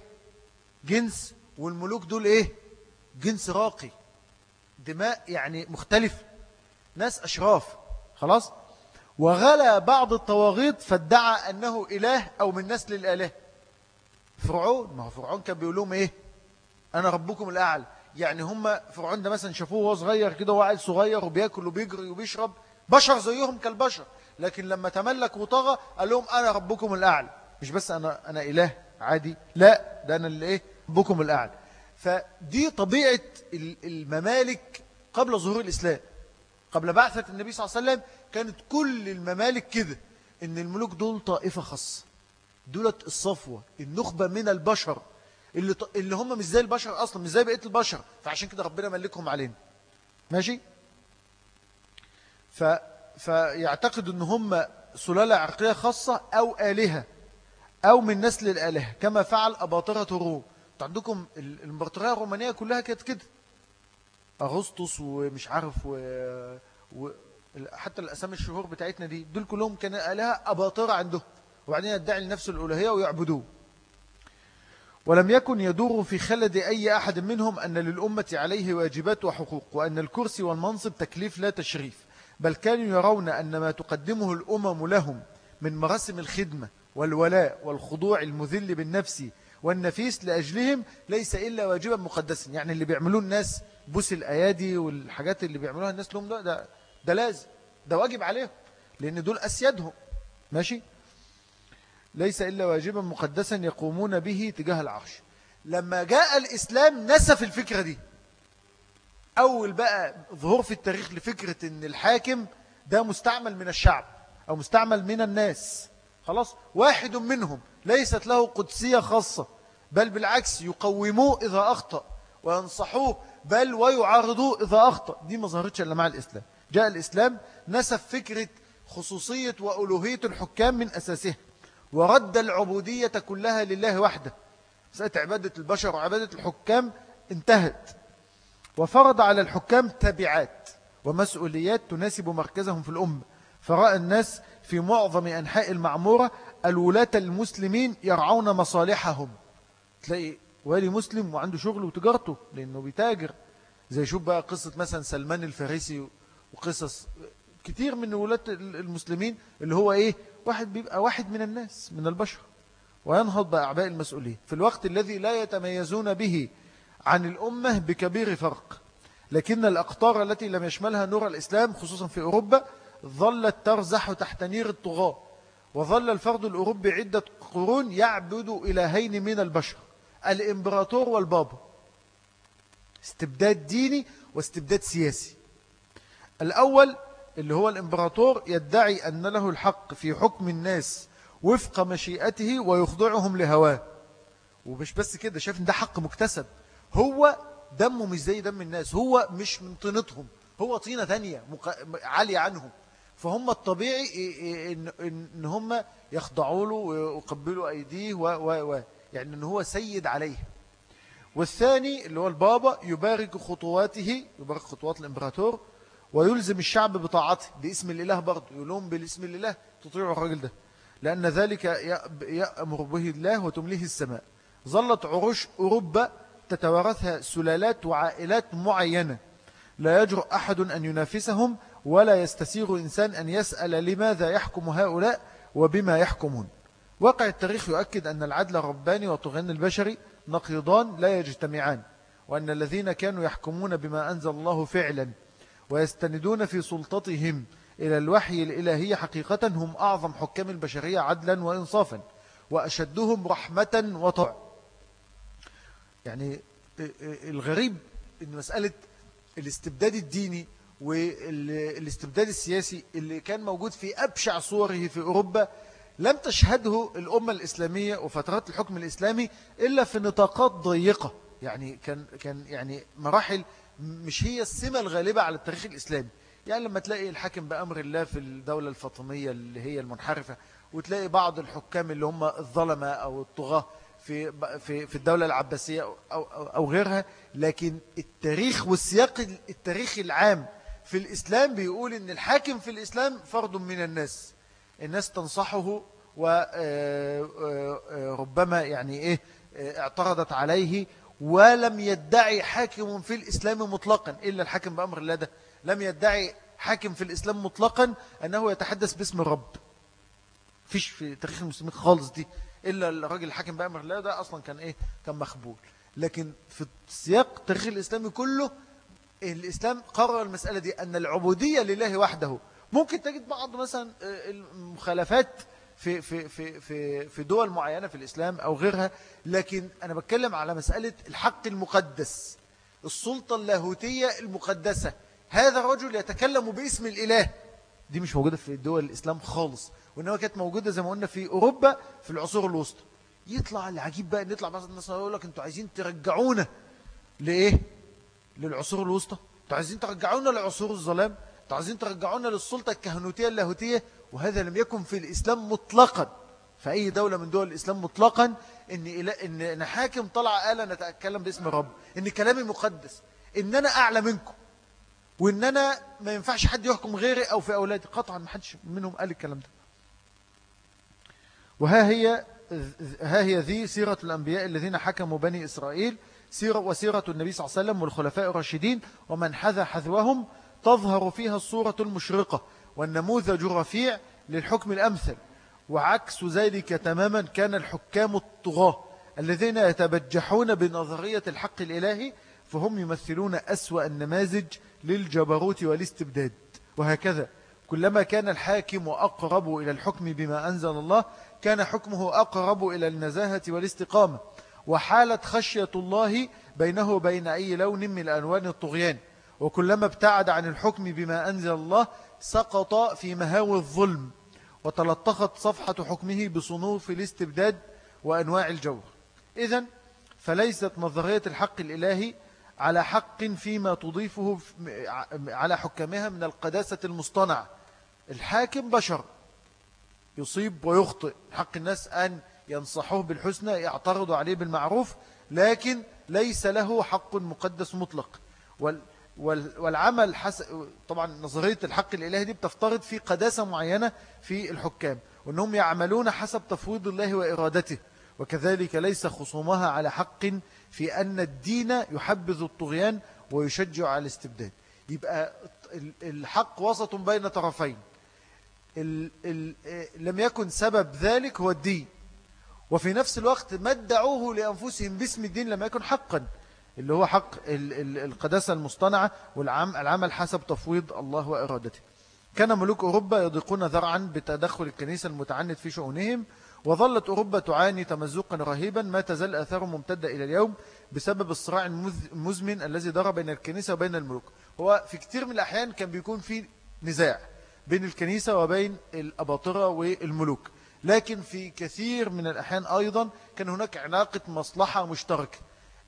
جنس والملوك دول إيه؟ جنس راقي. دماء يعني مختلف. ناس أشراف. خلاص؟ وغلى بعض الطواغيط فادعى أنه إله أو من نسل الآله. فرعون ما هو فرعون كان بيقول لهم إيه؟ أنا ربكم الأعلى. يعني هم فرعون ده مثلا شافوه وهو صغير كده وعيل صغير وبياكل وبيجري وبيشرب بشر زيهم كالبشر. لكن لما تملك وطغى قال لهم أنا ربكم الأعلى. مش بس أنا, أنا إله عادي لا ده أنا اللي إيه؟ ربكم الأعلى. فدي طبيعة الممالك قبل ظهور الإسلام. قبل بعثة النبي صلى الله عليه وسلم كانت كل الممالك كده إن الملوك دول طائفة خاصة. دولت الصفوة النخبة من البشر اللي, اللي هم مش زي البشر أصلا مش زي بقية البشر فعشان كده ربنا ملكهم علينا. ماشي؟ ف... فيعتقد إن هم سلالة عرقية خاصة أو آلهة أو من نسل الآلهة كما فعل أباطرة الروم عندكم الإمبراطورية الرومانية كلها كانت كده. أغسطس ومش عارف و... و... حتى الأسامي الشهور بتاعتنا دي دول كلهم كان آلهة أباطرة عندهم. وبعدين يدعي لنفسه الألوهية ويعبدوه. ولم يكن يدور في خلد أي أحد منهم أن للأمة عليه واجبات وحقوق وأن الكرسي والمنصب تكليف لا تشريف بل كانوا يرون أن ما تقدمه الأمم لهم من مراسم الخدمة والولاء والخضوع المذل بالنفس والنفيس لأجلهم ليس إلا واجبا مقدسا. يعني اللي بيعملوه الناس بوس الأيادي والحاجات اللي بيعملوها الناس لهم ده, ده, ده لازم ده واجب عليهم لأن دول أسيادهم. ماشي؟ ليس إلا واجبا مقدسا يقومون به تجاه العرش. لما جاء الإسلام نسف الفكرة دي. أول بقى ظهور في التاريخ لفكرة أن الحاكم ده مستعمل من الشعب أو مستعمل من الناس. خلاص؟ واحد منهم ليست له قدسية خاصة بل بالعكس يقوموه إذا أخطأ وينصحوه بل ويعارضوه إذا أخطأ. دي ما ظهرتش إلا مع الإسلام. جاء الإسلام نسف فكرة خصوصية وألوهية الحكام من أساسها. ورد العبودية كلها لله وحده. مسألة عبادة البشر وعبادة الحكام انتهت. وفرض على الحكام تبعات ومسؤوليات تناسب مركزهم في الأمة. فرأى الناس في معظم أنحاء المعمورة الولاة المسلمين يرعون مصالحهم. تلاقي والي مسلم وعنده شغل وتجارته لأنه بيتاجر. زي شوف بقى قصة مثلا سلمان الفارسي وقصص كتير من ولاة المسلمين اللي هو إيه؟ واحد بيبقى واحد من الناس من البشر. وينهض بأعباء المسؤولين. في الوقت الذي لا يتميزون به عن الأمة بكبير فرق. لكن الأقطار التي لم يشملها نور الإسلام خصوصا في أوروبا ظلت ترزح تحت نير الطغاة. وظل الفرد الأوروبي عدة قرون يعبد إلهين من البشر الإمبراطور والبابا. استبداد ديني واستبداد سياسي. الأول اللي هو الإمبراطور يدعي أن له الحق في حكم الناس وفق مشيئته ويخضعهم لهواه. ومش بس كده شايف إن ده حق مكتسب. هو دمه مش زي دم الناس هو مش من طينتهم هو طينة تانية عالية عنهم. فهم الطبيعي إن هم يخضعوا له ويقبلوا أيديه و و و يعني أنه هو سيد عليه. والثاني اللي هو البابا يبارك خطواته يبارك خطوات الإمبراطور ويلزم الشعب بطاعته باسم الإله برضه يقولون بالاسم الإله تطيعوا الراجل ده. لأن ذلك يأمر به الله وتمليه السماء. ظلت عروش أوروبا تتوارثها سلالات وعائلات معينة. لا يجرؤ أحد أن ينافسهم ولا يستسيغ إنسان أن يسأل لماذا يحكم هؤلاء وبما يحكمون. واقع التاريخ يؤكد أن العدل الرباني والطغيان البشري نقيضان لا يجتمعان وأن الذين كانوا يحكمون بما أنزل الله فعلا ويستندون في سلطتهم إلى الوحي الإلهي حقيقة هم أعظم حكام البشرية عدلا وإنصافا وأشدهم رحمة وطع يعني الغريب أن مسألة الاستبداد الديني والاستبداد السياسي اللي كان موجود في أبشع صوره في أوروبا لم تشهده الأمة الإسلامية وفترات الحكم الإسلامي إلا في نطاقات ضيقة. يعني كان كان يعني مراحل مش هي السمة الغالبة على التاريخ الإسلامي. يعني لما تلاقي الحاكم بأمر الله في الدولة الفاطمية اللي هي المنحرفة وتلاقي بعض الحكام اللي هم الظلمة أو الطغاة في في في الدولة العباسية أو, أو, أو غيرها لكن التاريخ والسياق التاريخي العام في الإسلام بيقول إن الحاكم في الإسلام فرد من الناس. الناس تنصحه وربما يعني إيه اعترضت عليه ولم يدعي حاكم في الإسلام مطلقا إلا الحاكم بأمر الله ده لم يدعي حاكم في الإسلام مطلقا أنه يتحدث باسم الرب. فيش في تاريخ المسلمين خالص دي إلا الراجل الحاكم بأمر الله ده أصلا كان إيه؟ كان مخبول. لكن في السياق التاريخ الإسلامي كله الإسلام قرر المسألة دي أن العبودية لله وحده. ممكن تجد بعض مثلا آه، المخالفات في في في في في دول معينة في الإسلام أو غيرها لكن أنا بتكلم على مسألة الحق المقدس السلطة اللاهوتية المقدسة. هذا الرجل يتكلم باسم الإله. دي مش موجودة في دول الإسلام خالص وإنما كانت موجودة زي ما قلنا في أوروبا في العصور الوسطى. يطلع العجيب بقى نطلع مثلا يقول لك أنتوا عايزين ترجعونا لإيه؟ للعصور الوسطى. أنتوا عايزين ترجعونا لعصور الظلام. عايزين ترجعونا للسلطة الكهنوتية اللاهوتية وهذا لم يكن في الإسلام مطلقا. في أي دولة من دول الإسلام مطلقا؟ إن, إن, إن حاكم طلع قال أنا أتكلم باسم الرب. إن كلامي مقدس. إن أنا أعلى منكم. وإن أنا ما ينفعش حد يحكم غيري أو في أولادي. قطعا ما حدش منهم قال الكلام ده. وها هي ها هي ذي سيرة الأنبياء الذين حكموا بني إسرائيل. سيرة وسيرة النبي صلى الله عليه وسلم والخلفاء الراشدين. ومن حذى حذوهم تظهر فيها الصورة المشرقة والنموذج رفيع للحكم الأمثل وعكس ذلك تماما كان الحكام الطغاة الذين يتبجحون بنظرية الحق الإلهي فهم يمثلون أسوأ النماذج للجبروت والاستبداد. وهكذا كلما كان الحاكم أقرب إلى الحكم بما أنزل الله كان حكمه أقرب إلى النزاهة والاستقامة وحالت خشية الله بينه وبين أي لون من ألوان الطغيان. وكلما ابتعد عن الحكم بما أنزل الله سقط في مهاوي الظلم وتلطخت صفحة حكمه بصنوف الاستبداد وأنواع الجور. إذن فليست نظرية الحق الإلهي على حق فيما تضيفه على حكامها من القداسة المصطنع الحاكم بشر. يصيب ويخطئ. حق الناس أن ينصحوه بالحسنى يعترضوا عليه بالمعروف لكن ليس له حق مقدس مطلق. والعمل حس... طبعا نظرية الحق الإلهي دي بتفترض في قداسة معينة في الحكام وأنهم يعملون حسب تفويض الله وإرادته وكذلك ليس خصومها على حق في أن الدين يحبذ الطغيان ويشجع على الاستبداد. يبقى ال- الحق وسط بين طرفين. ال ال لم يكن سبب ذلك هو الدين. وفي نفس الوقت ما ادعوه لأنفسهم باسم الدين لم يكن حقا. اللي هو حق ال ال القداسة المصطنعة والعمل حسب تفويض الله وإرادته. كان ملوك أوروبا يضيقون ذرعا بتدخل الكنيسة المتعنت في شؤونهم وظلت أوروبا تعاني تمزقا رهيبا ما تزال آثاره ممتدة إلى اليوم بسبب الصراع المزمن الذي دار بين الكنيسة وبين الملوك. هو في كتير من الأحيان كان بيكون في نزاع بين الكنيسة وبين الأباطرة والملوك. لكن في كثير من الأحيان أيضا كان هناك علاقة مصلحة مشتركة.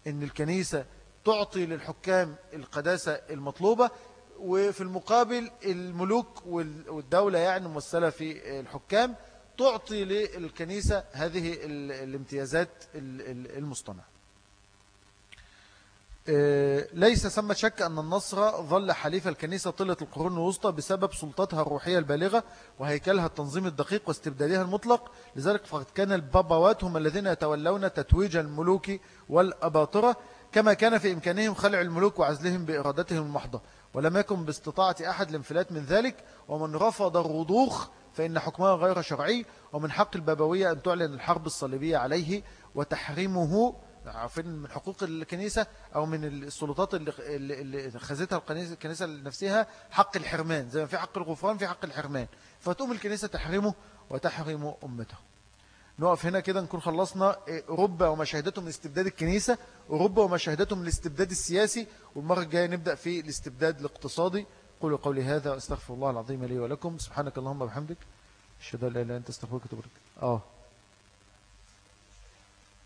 أن الكنيسة تعطي للحكام القداسة المطلوبة وفي المقابل الملوك وال- والدولة يعني ممثلة في الحكام تعطي للكنيسة هذه ال- الامتيازات ال- ال- المصطنعة. ليس ثمة شك أن النصر ظل حليف الكنيسة طيلة القرون الوسطى بسبب سلطتها الروحية البالغة وهيكلها التنظيم الدقيق واستبدادها المطلق. لذلك فقد كان البابوات هم الذين يتولون تتويج الملوك والأباطرة كما كان في إمكانهم خلع الملوك وعزلهم بإرادتهم المحضة. ولم يكن باستطاعة أحد الانفلات من ذلك. ومن رفض الرضوخ فإن حكمها غير شرعي. ومن حق البابوية أن تعلن الحرب الصليبية عليه وتحريمه عارفين من حقوق الكنيسة أو من السلطات اللي, اللي خذتها الكنيسة لنفسها حق الحرمان. زي ما في حق الغفران في حق الحرمان. فتقوم الكنيسة تحرمه وتحرم أمته. نقف هنا كده نكون خلصنا. أوروبا وما شهدته من استبداد الكنيسة أوروبا وما شهدته من الاستبداد السياسي. والمرة الجاية نبدأ في الاستبداد الاقتصادي. قولوا قولي هذا واستغفر الله العظيم لي ولكم. سبحانك اللهم وبحمدك. أشهد أن لا إله إلا أنت أستغفرك وأتوب إليك. آه.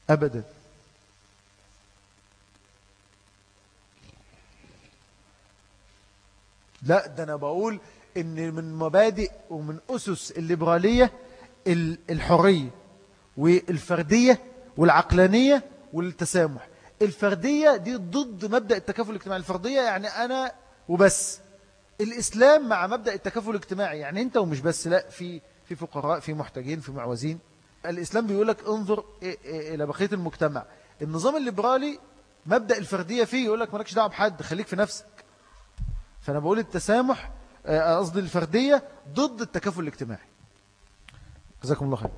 ابدا. لا ده أنا بقول إن من مبادئ ومن أسس الليبرالية ال- الحرية والفردية والعقلانية والتسامح. الفردية دي ضد مبدأ التكافل الاجتماعي. الفردية يعني أنا وبس. الإسلام مع مبدأ التكافل الاجتماعي يعني أنت ومش بس لا في في فقراء في محتاجين في معوزين. الإسلام بيقول لك انظر إ- إ- إلى بقية المجتمع. النظام الليبرالي مبدأ الفردية فيه يقول لك مالكش دعوة بحد خليك في نفسك. فأنا بقول التسامح آه، قصدي الفردية ضد التكافل الاجتماعي. جزاكم الله خير.